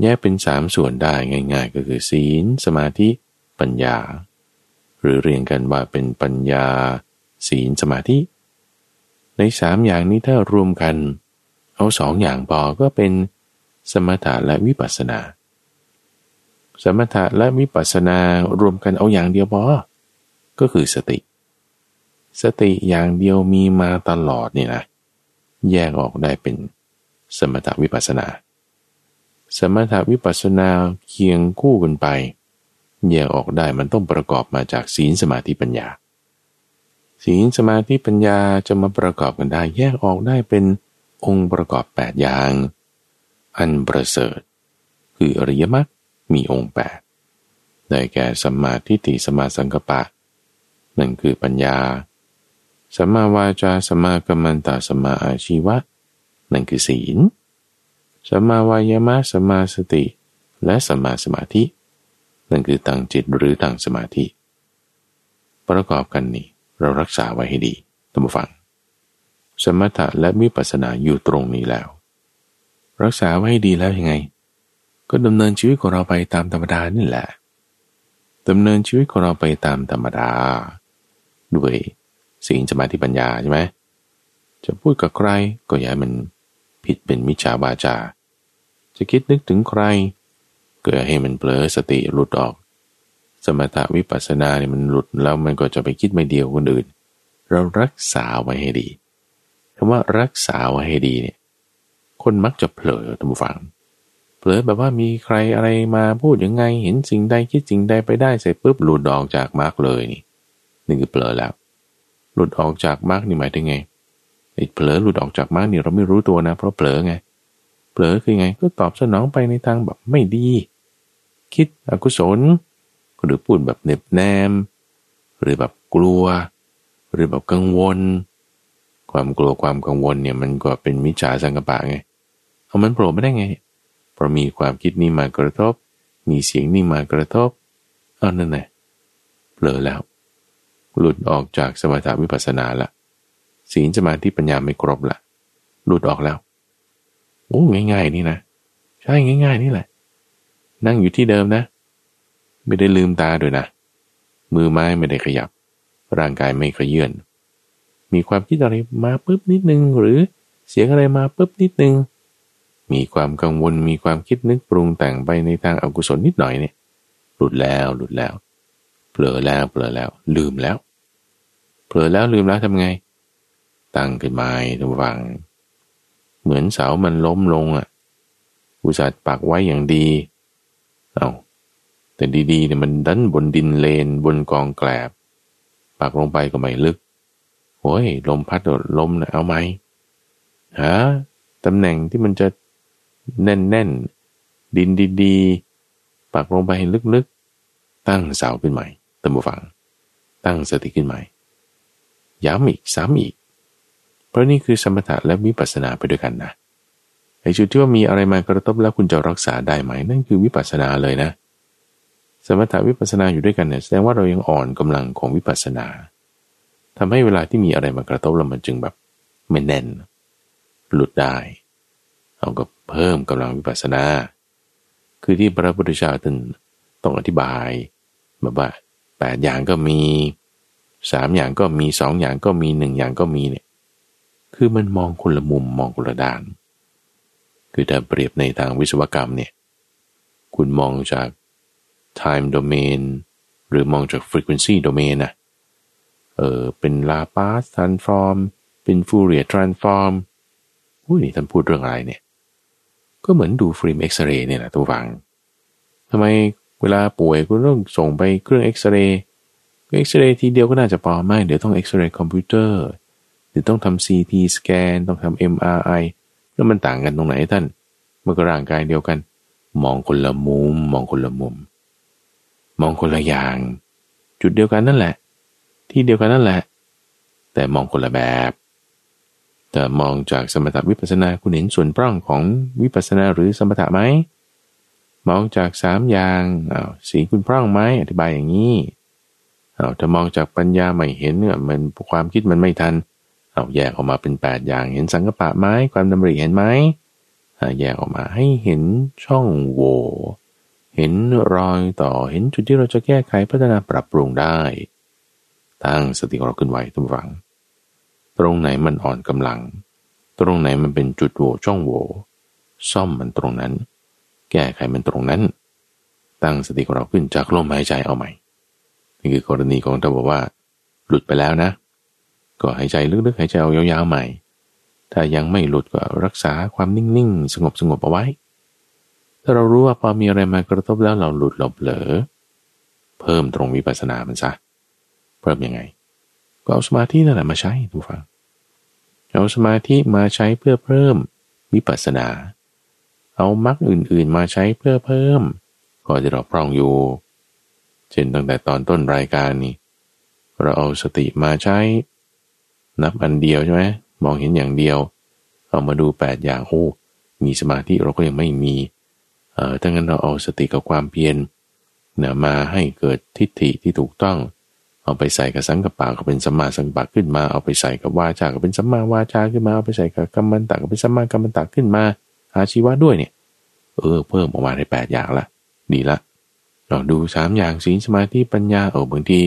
แยกเป็นสามส่วนได้ง่ายๆ ก็คือศีล สมาธิ ปัญญา หรือเรียงกันว่าเป็นปัญญา ศีลสมาธิ ในสามอย่างนี้ถ้ารวมกันเเอาสองอย่างพอก็เป็นสมถะและวิปัสสนา สมถะและวิปัสสนารวมกันเอาอย่างเดียวพอก็คือสติ สติอย่างเดียวมีมาตลอดนี่นะแยกออกได้เป็นสมถะวิปัสสนา สมถะวิปัสสนาเคียงคู่กันไป แยกออกได้มันต้องประกอบมาจากศีลสมาธิปัญญา ศีลสมาธิปัญญาจะมาประกอบกันได้ แยกออกได้เป็น องค์ประกอบแปดอย่าง อันประเสริฐ คืออริยมรรคมีองค์แปดได้แก่สัมมาทิฏฐิสัมมาสังกัปปะนั่นคือปัญญาสัมมาวาจาสัมมากัมมันตาสัมมาอาชีวะ นั่นคือศีลสัมมาวายามะสัมมาสติ และสัมมาสมาธิ นั่นคือตั้งจิตหรือตั้งสมาธิ ประกอบกันนี่เรารักษาไว้ให้ดีตั้งฟัง สมถะและมิปัสสนาอยู่ตรงนี้แล้ว รักษาไว้ให้ดีแล้วยังไง ก็ดำเนินชีวิตของเราไปตามธรรมดานี่แหละดำเนินชีวิตของเราไปตามธรรมดา ด้วยสิ่งสมาธิปัญญาใช่ไหมจะพูดกับใครก็อย่ามันผิดเป็นมิจฉาบาจา จะคิดนึกถึงใครก็ให้มันเผลอสติหลุดออก สมถะวิปัสสนาเนี่ยมันหลุดแล้วมันก็จะไปคิดไม่ดีกับคนอื่น เรารักษาไว้ให้ดี คำว่ารักษาไว้ให้ดีเนี่ย คนมักจะเผลอท่านผู้ฟัง เผลอแบบว่ามีใครอะไรมาพูดยังไง เห็นสิ่งใดคิดสิ่งใดไปได้เสร็จปุ๊บหลุดออกจากมรรคเลยนี่นี่คือเผลอแล้ว หลุดออกจากมรรคนี่หมายถึงไงไอ้เผลอหลุดออกจากมาร์กนี่เราไม่รู้ตัวนะ เพราะเผลอไง เผลอคือไงก็ตอบสนองไปในทางแบบไม่ดี คิดอกุศลหรือพูดแบบเน็บแนม หรือแบบกลัว หรือแบบกังวล ความกลัวความกังวลเนี่ยมันก็เป็นมิจฉาสังกปะไงเอามันโผล่ไม่ได้ไงเพราะมีความคิดนี้มากระทบ มีเสียงนี้มากระทบเอานั่นแหละเผลอแล้ว หลุดออกจากสมถาวิปัสสนาละศีลสมาธิปัญญาไม่ครบละหลุดออกแล้วโอ้ง่าย ๆ นี่นะ ใช่ง่าย ๆ นี่แหละ นั่งอยู่ที่เดิมนะ ไม่ได้ลืมตาด้วยนะ มือไม้ไม่ได้ขยับ ร่างกายไม่ขยื่น มีความคิดอะไรมาปุ๊บนิดนึง หรือเสียงอะไรมาปุ๊บนิดนึง มีความกังวลมีความคิดนึกปรุงแต่งไปในทางอากุศลนิดหน่อยเนี่ยหลุดแล้วหลุดแล้วเผลอแล้วเผลอแล้ว ลืมแล้วเผลอแล้วลืมแล้วทำไง ตั้งขึ้นมาระวัง เหมือนเสามันล้มลงอะอุตส่าห์ปักไว้อย่างดี เอาแต่ดีๆเนี่ยมันดันบนดินเลนบนกองแกลบปักลงไปก็ไม่ลึก โอ้ยลมพัดโดลมนะเอาไหมหาตำแหน่งที่มันจะแน่นแน่นดินดีๆปักลงไปให้ลึกๆ ตั้งเสาขึ้นใหม่ตั้งบูฟัง ตั้งสติขึ้นใหม่ย้ำอีกซ้ำอีก เพราะนี่คือสมถะและวิปัสสนาไปด้วยกันนะไอ้จุดที่ว่ามีอะไรมากระทบแล้วคุณจะรักษาได้ไหม นั่นคือวิปัสสนาเลยนะ สมถะวิปัสสนาอยู่ด้วยกันเนี่ยแสดงว่าเรายังอ่อนกำลังของวิปัสสนา ทำให้เวลาที่มีอะไรมากระทบเรามันจึงแบบไม่แน่น หลุดได้ เอาก็เพิ่มกำลังวิปัสสนา คือที่พระพุทธเจ้าท่านต้องอธิบายแบบว่าแปดอย่างก็มีสามอย่างก็มีสองอย่างก็มีหนึ่งอย่างก็มีเนี่ย คือมันมองคนละมุมมองคนละด้าน คือถ้าเปรียบในทางวิศวกรรมเนี่ย คุณมองจาก time domain หรือมองจาก frequency domain นะ เออเป็น Laplace transform เป็น Fourier transform อุ้ยนี่ท่านพูดเรื่องอะไรเนี่ย ก็เหมือนดูฟิล์มเอ็กซเรย์เนี่ยแหละท่านผู้ฟังทำไมเวลาป่วยคุณต้องส่งไปเครื่องเอ็กซเรย์เอ็กซเรย์ทีเดียวก็น่าจะพอไม่เดี๋ยวต้องเอ็กซเรย์คอมพิวเตอร์เดี๋ยวต้องทำ CT scan ต้องทำ MRI แล้วมันต่างกันตรงไหนท่านเมื่อก็ร่างกายเดียวกัน มองคนละมุม มองคนละมุม มองคนละอย่าง จุดเดียวกันนั่นแหละ ที่เดียวกันนั่นแหละ แต่มองคนละแบบแต่มองจากสมถวิปัสนาคุณเห็นส่วนปร่องของวิปัสนาหรือสมถะไหมมองจากสามอย่างอา้าวสีคุณพร่องไหมอธิบายอย่างนี้เอาถ้ามองจากปัญญาไม่เห็นเนี่ยมันความคิดมันไม่ทันเอาแยกออกมาเป็นแปดอย่างเห็นสังกปะไหมความดำริเห็นไหมแยกออกมาให้เห็นช่องโหว่เห็นรอยต่อเห็นจุดที่เราจะแก้ไขพัฒนาปรับปรุงได้ ตั้งสติของเราขึ้นไว้ทุกฝัง ตรงไหนมันอ่อนกำลัง ตรงไหนมันเป็นจุดโหว่ช่องโหว่ซ่อมมันตรงนั้น แก้ไขมันตรงนั้น ตั้งสติของเราขึ้นจากลมหายใจเอาใหม่ นี่คือกรณีของเราบอกว่า หลุดไปแล้วนะ ก็หายใจลึกๆหายใจเอายาวๆใหม่ ถ้ายังไม่หลุดก็รักษาความนิ่งๆ สงบสงบเอาไว้ ถ้าเรารู้ว่าพอมีอะไรมากระทบแล้วเราหลุดเราเผลอเพิ่มตรงวิปัสสนามันซะ เพิ่มยังไง ก็เอาสมาธินั่นแหละมาใช้ทุกฟังเอาสมาธิมาใช้เพื่อเพิ่มวิปัสสนา เอามรรคอื่นๆ มาใช้เพื่อเพิ่มก็จะเราพร่องอยู่ เช่นตั้งแต่ตอนต้นรายการนี้เราเอาสติมาใช้ นับอันเดียวใช่ไหมมองเห็นอย่างเดียว เอามาดูแปดอย่างโอ้มีสมาธิเราก็ยังไม่มีเอ่อถ้างั้นเราเอาสติกับความเพียรเนี่ยมาให้เกิดทิฏฐิที่ถูกต้อง เอาไปใส่กับสังกปะก็เป็นสัมมาสังกปะขึ้นมา เอาไปใส่กับวาจาก็เป็นสัมมาวาจาขึ้นมา เอาไปใส่กับกรรมันตะก็เป็นสัมมากรรมันตะขึ้นมา อาชีวะด้วยเนี่ย เออ เพิ่มออกมาได้แปดอย่างละ ดีละ เราดูสามอย่างศีลสมาธิปัญญาเอาบางที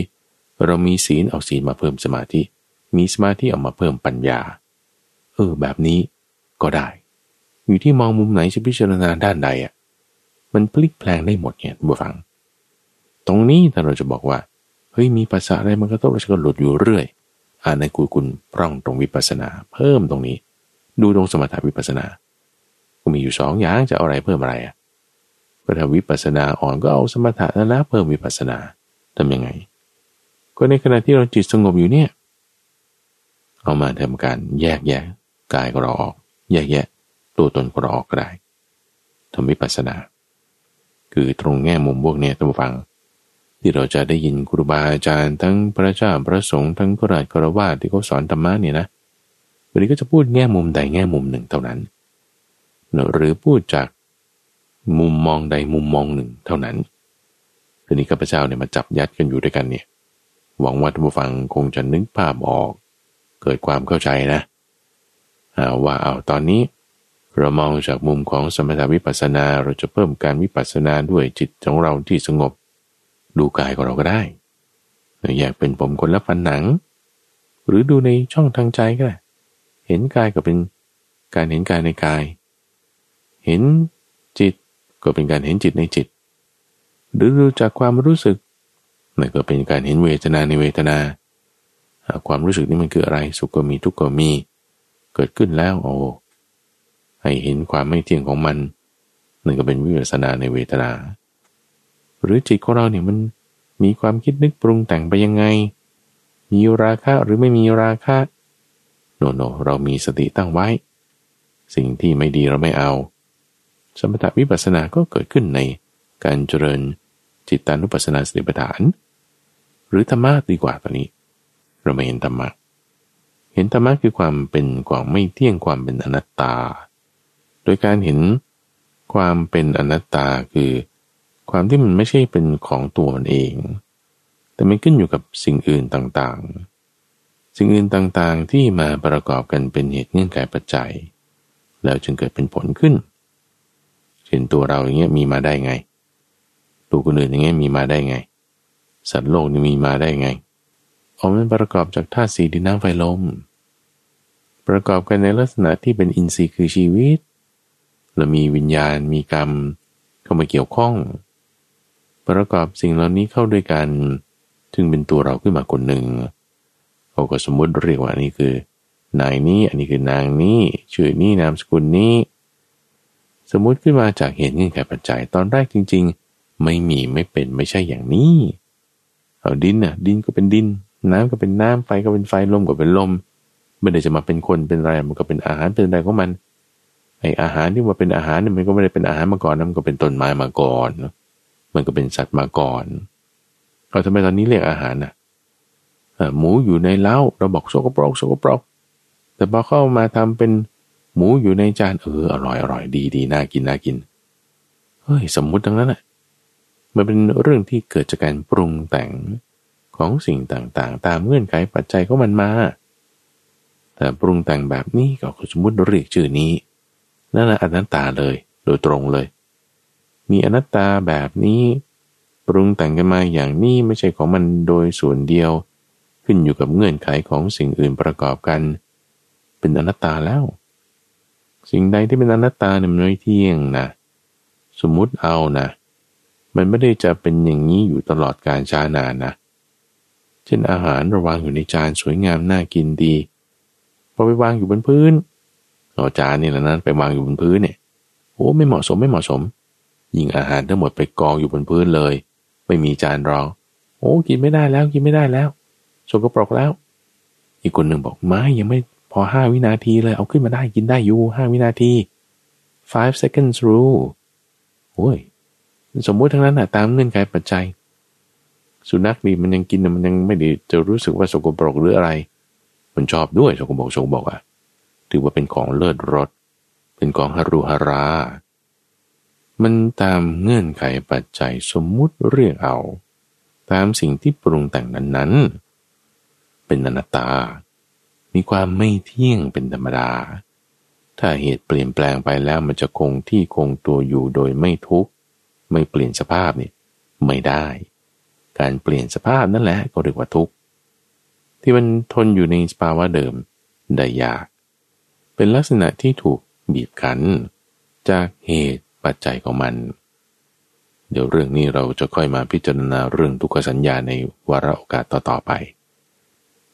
เรามีศีลเอาศีลมาเพิ่มสมาธิ มีสมาธิเอามาเพิ่มปัญญา เออ แบบนี้ก็ได้ อยู่ที่มองมุมไหนจะพิจารณาด้านใดอะ มันพลิกแปลงได้หมดเนี่ยบุฟัง ตรงนี้ถ้าเราจะบอกว่า ฮ้ยมีภาษาอะไรมันก็ต้องเราก็หลุดอยู่เรื่อย อ่านในกุยคุณพร่องตรงวิปัสนา เพิ่มตรงนี้ ดูตรงสมถะวิปัสนาก็มีอยู่สองอย่างจะเอาอะไรเพิ่มอะไรอะก็ถ้าวิปัสนาอ่อนก็เอาสมถะนะนะเพิ่มวิปัสนาทํำยังไง ก็ในขณะที่เราจิตสงบอยู่เนี่ย เอามาทำการแยกแยะกายของเราออก แยกแยะ ตัวตนของเราออกก็ได้ทำวิปัสนา คือตรงแง่มุมพวกนี้ท่านผู้ฟัง ที่เราจะได้ยินครูบาอาจารย์ทั้งพระเจ้าพระสงฆ์ทั้งพระราชกรวาที่เขาสอนธรรมะเนี่ยนะวันนี้ก็จะพูดแง่มุมใดแง่มุมหนึ่งเท่านั้น หรือพูดจากมุมมองใดมุมมองหนึ่งเท่านั้นทีนี้ข้าพเจ้าเนี่ยมาจับยัดกันอยู่ด้วยกันเนี่ย หวังว่าท่านผู้ฟังคงจะนึกภาพออก เกิดความเข้าใจนะว่าเอาตอนนี้เรามองจากมุมของสมถวิปัสสนา เราจะเพิ่มการวิปัสสนาด้วยจิตของเราที่สงบ ดูกายของเราก็ได้อยากเป็นผมคนละฟันหนัง หรือดูในช่องทางใจก็ได้ เห็นกายก็เป็นการเห็นกายในกาย เห็นจิตก็เป็นการเห็นจิตในจิต หรือดูจากความรู้สึกนั่นก็เป็นการเห็นเวทนาในเวทนา ความรู้สึกนี่มันคืออะไร สุขก็มีทุกข์ก็มี เกิดขึ้นแล้วโอ้ให้เห็นความไม่เที่ยงของมันนั่นก็เป็นวิปัสสนาในเวทนา หรือจิตของเราเนี่ยมันมีความคิดนึกปรุงแต่งไปยังไง มีราคะหรือไม่มีราคะโนโนเรามีสติตั้งไว้ สิ่งที่ไม่ดีเราไม่เอา สมถวิปัสสนาก็เกิดขึ้นในการเจริญจิตตานุปัสสนาสติปัฏฐาน หรือธรรมะดีกว่าตอนนี้ เราไม่เห็นธรรมะเห็นธรรมะคือความเป็นความไม่เที่ยงความเป็นอนัตตา โดยการเห็นความเป็นอนัตตาคือ ความที่มันไม่ใช่เป็นของตัวมันเอง แต่มันขึ้นอยู่กับสิ่งอื่นต่างๆ สิ่งอื่นต่างๆที่มาประกอบกันเป็นเหตุเงื่อนไขปัจจัย แล้วจึงเกิดเป็นผลขึ้นช่นตัวเราอย่างเงี้ยมีมาได้ไง ตัวคนอื่นอย่างเงี้ยมีมาได้ไง สัตว์โลกนี่มีมาได้ไงเอามันประกอบจากธาตุสีดินน้ำไฟลม ประกอบกันในลักษณะที่เป็นอินทรีย์คือชีวิต และมีวิญญาณมีกรรมเข้ามาเกี่ยวข้อง ประกอบสิ่งเหล่านี้เข้าด้วยกันถึงเป็นตัวเราขึ้นมาคนหนึ่งเขาก็สมมติเรียกว่านี่คือนายนี้ อันนี้คือนางนี้ ชื่อนี้นามสกุลนี้ สมมุติขึ้นมาจากเหตุเงื่อนไขปัจจัยตอนแรกจริง ๆ ไม่มีไม่เป็นไม่ใช่อย่างนี้เอาดินน่ะ ดินก็เป็นดิน น้ำก็เป็นน้ำไฟก็เป็นไฟลมก็เป็นลมไม่ได้จะมาเป็นคนเป็นอะไรมันก็เป็นอาหารเป็นอะไรของมันไออาหารที่ว่าเป็นอาหารนี่มันก็ไม่ได้เป็นอาหารมาก่อนนะมันก็เป็นต้นไม้มาก่อน มันก็เป็นสัตว์มาก่อนเอาทำไมตอนนี้เรียกอาหารน่ะหมูอยู่ในเล้าเราบอกโซกปรกโซกปรกแต่พอเข้ามาทำเป็นหมูอยู่ในจานเอออร่อยอร่อยดีดีน่ากินน่ากินเฮ้ยสมมุติทั้งนั้นแหละมันเป็นเรื่องที่เกิดจากการปรุงแต่งของสิ่งต่างๆ ตามเงื่อนไขปัจจัยของมันมา แต่ปรุงแต่งแบบนี้ก็สมมติเรียกชื่อนี้นั่นแหละอนัตตาเลย โดยตรงเลย มีอนัตตาแบบนี้ ปรุงแต่งกันมาอย่างนี้ไม่ใช่ของมันโดยส่วนเดียว ขึ้นอยู่กับเงื่อนไขของสิ่งอื่นประกอบกัน เป็นอนัตตาแล้ว สิ่งใดที่เป็นอนัตตาเนี่ยมันไม่เที่ยงนะสมมุติเอานะมันไม่ได้จะเป็นอย่างนี้อยู่ตลอดการชานานนะเช่นอาหารระวางอยู่ในจานสวยงามน่ากินดีพอไปวางอยู่บนพื้นเอาจานนี่แหละนั้นไปวางอยู่บนพื้นเนี่ยโอ้ไม่เหมาะสมไม่เหมาะสม ยิงอาหารทั้งหมดไปกองอยู่บนพื้นเลย ไม่มีจานรอง โอ้กินไม่ได้แล้วกินไม่ได้แล้วสกปรกแล้ว อีกคนหนึ่งบอกไม่ยังไม่พอห้าวินาทีเลยเอาขึ้นมาได้กินได้อยู่ห้าวินาที five seconds rule โอ้ยสมมุติทั้งนั้นนะตามเงื่อนไขปัจจัย สุนัขดีมันยังกินมันยังไม่ได้จะรู้สึกว่าสกปรกหรืออะไร มันชอบด้วยสกปรกสกปรกอะถือว่าเป็นของเลิศรสเป็นของฮารุฮารา มันตามเงื่อนไขปัจจัยสมมุติเรียกเอา ตามสิ่งที่ปรุงแต่งนั้นๆ เป็นอนัตตา มีความไม่เที่ยงเป็นธรรมดา ถ้าเหตุเปลี่ยนแปลงไปแล้วมันจะคงที่คงตัวอยู่โดยไม่ทุกข์ไม่เปลี่ยนสภาพนี่ไม่ได้ การเปลี่ยนสภาพนั่นแหละก็เรียกว่าทุกข์ที่มันทนอยู่ในสภาวะเดิมได้ยาก เป็นลักษณะที่ถูกบีบคั้น จากเหตุ ปัจจัยของมัน เดี๋ยวเรื่องนี้เราจะค่อยมาพิจารณาเรื่องทุกขสัญญาในวาระโอกาสต่อๆไป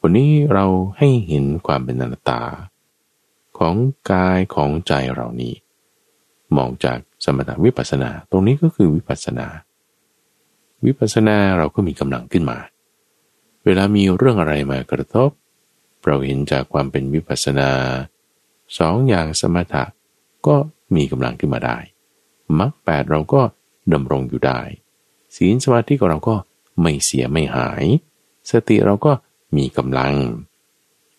วันนี้เราให้เห็นความเป็นอนัตตา ของกายของใจเรานี้ มองจากสมถวิปัสสนา ตรงนี้ก็คือวิปัสสนา วิปัสสนาเราก็มีกำลังขึ้นมา เวลามีเรื่องอะไรมากระทบ เราเห็นจากความเป็นวิปัสสนาสองอย่างสมถะก็มีกำลังขึ้นมาได้ มรรคแปดเราก็ดำรงอยู่ได้ ศีลสมาธิของเราก็ไม่เสียไม่หาย สติเราก็มีกำลัง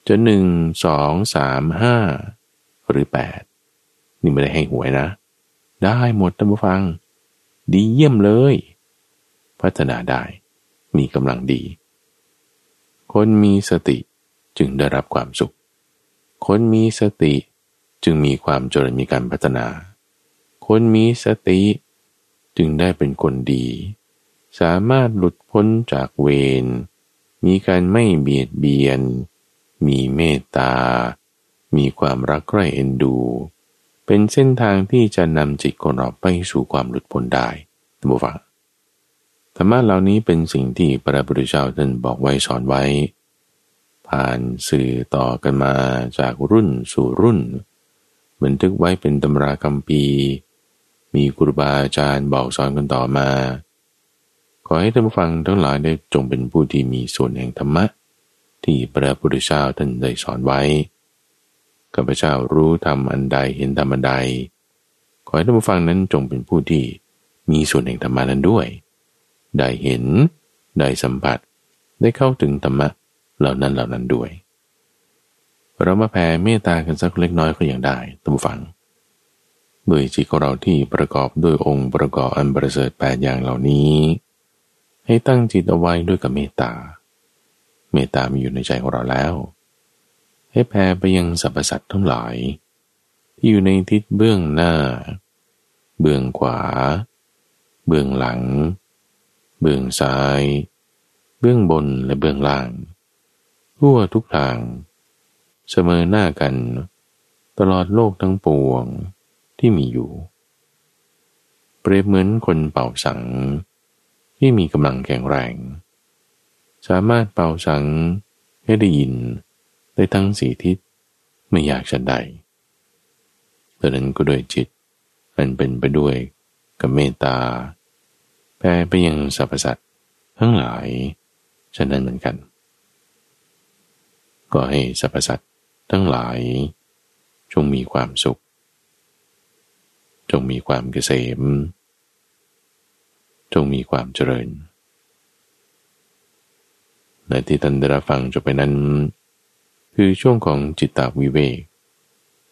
จนหนึ่งสองสามห้าหรือแปดนี่ไม่ได้ให้หวยนะ ได้หมดท่านผู้ฟัง ดีเยี่ยมเลย พัฒนาได้ มีกำลังดี คนมีสติจึงได้รับความสุข คนมีสติจึงมีความเจริญมีการพัฒนา คนมีสติ จึงได้เป็นคนดี สามารถหลุดพ้นจากเวร มีการไม่เบียดเบียน มีเมตตา มีความรักใคร่เอ็นดู เป็นเส้นทางที่จะนำจิตคนเราไปสู่ความหลุดพ้นได้ท่านผู้ฟังธรรมะเหล่านี้เป็นสิ่งที่พระพุทธเจ้าท่านบอกไว้สอนไว้ ผ่านสื่อต่อกันมาจากรุ่นสู่รุ่น บันทึกไว้เป็นตำราคำปี มีครูบาอาจารย์บอกสอนกันต่อมา ขอให้ท่านผู้ฟังทั้งหลายได้จงเป็นผู้ที่มีส่วนแห่งธรรมะ ที่พระพุทธเจ้าท่านได้สอนไว้ข้าพเจ้ารู้ธรรมอันใดเห็นธรรมอันใด ขอให้ท่านผู้ฟังนั้นจงเป็นผู้ที่มีส่วนแห่งธรรมานั้นด้วย ได้เห็น ได้สัมผัส ได้เข้าถึงธรรมะเหล่านั้นเหล่านั้นด้วย เรามาแผ่เมตตากันสักเล็กน้อยก็ยังได้ตั้งฟัง ด้วยจิตของเราที่ประกอบด้วยองค์ประกอบอันประเสริฐแปดอย่างเหล่านี้ ให้ตั้งจิตเอาไว้ด้วยกับเมตตา เมตตามีอยู่ในใจของเราแล้ว ให้แผ่ไปยังสรรพสัตว์ทั้งหลาย ที่อยู่ในทิศเบื้องหน้า เบื้องขวา เบื้องหลัง เบื้องซ้าย เบื้องบนและเบื้องล่าง ทั่วทุกทาง เสมอหน้ากัน ตลอดโลกทั้งปวง ที่มีอยู่ เปรียบเหมือนคนเป่าสัง ที่มีกำลังแข็งแรง สามารถเป่าสังให้ได้ยินได้ทั้งสีทิศไม่อยากจะได้ดังนั้นก็โดยจิตอันเป็นไปด้วยกับเมตตาแปลไปยังสรรพสัตว์ทั้งหลายฉะนั้นเหมือนกัน ก็ให้สรรพสัตว์ทั้งหลายจงมีความสุข จงมีความเกษม จงมีความเจริญในที่ท่านได้รับฟังจบไปนั้น คือช่วงของจิตตาวิเวก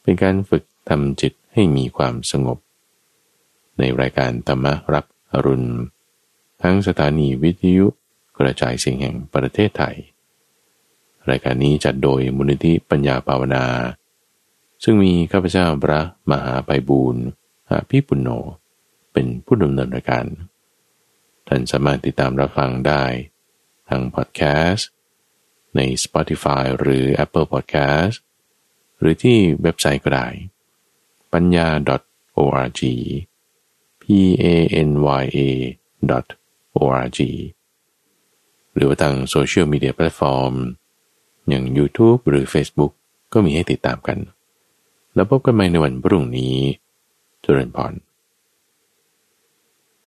เป็นการฝึกทำจิตให้มีความสงบ ในรายการธรรมรับอรุณ ทั้งสถานีวิทยุกระจายเสียงแห่งประเทศไทย รายการนี้จัดโดยมูลนิธิปัญญาภาวนา ซึ่งมีข้าพเจ้าพระมหาไปบูรณ์ อาภิปุณโญเป็นผู้ดำเนินรายการ ท่านสามารถติดตามรับฟังได้ทางพอดแคสต์ใน Spotify หรือ Apple Podcast หรือที่เว็บไซต์ก็ได้ปัญญา .org p a n y a .org หรือว่าทางโซเชียลมีเดียแพลตฟอร์ม อย่าง YouTube หรือ Facebook ก็มีให้ติดตามกัน แล้วพบกันใหม่ในวันพรุ่งนี้ จุรินพร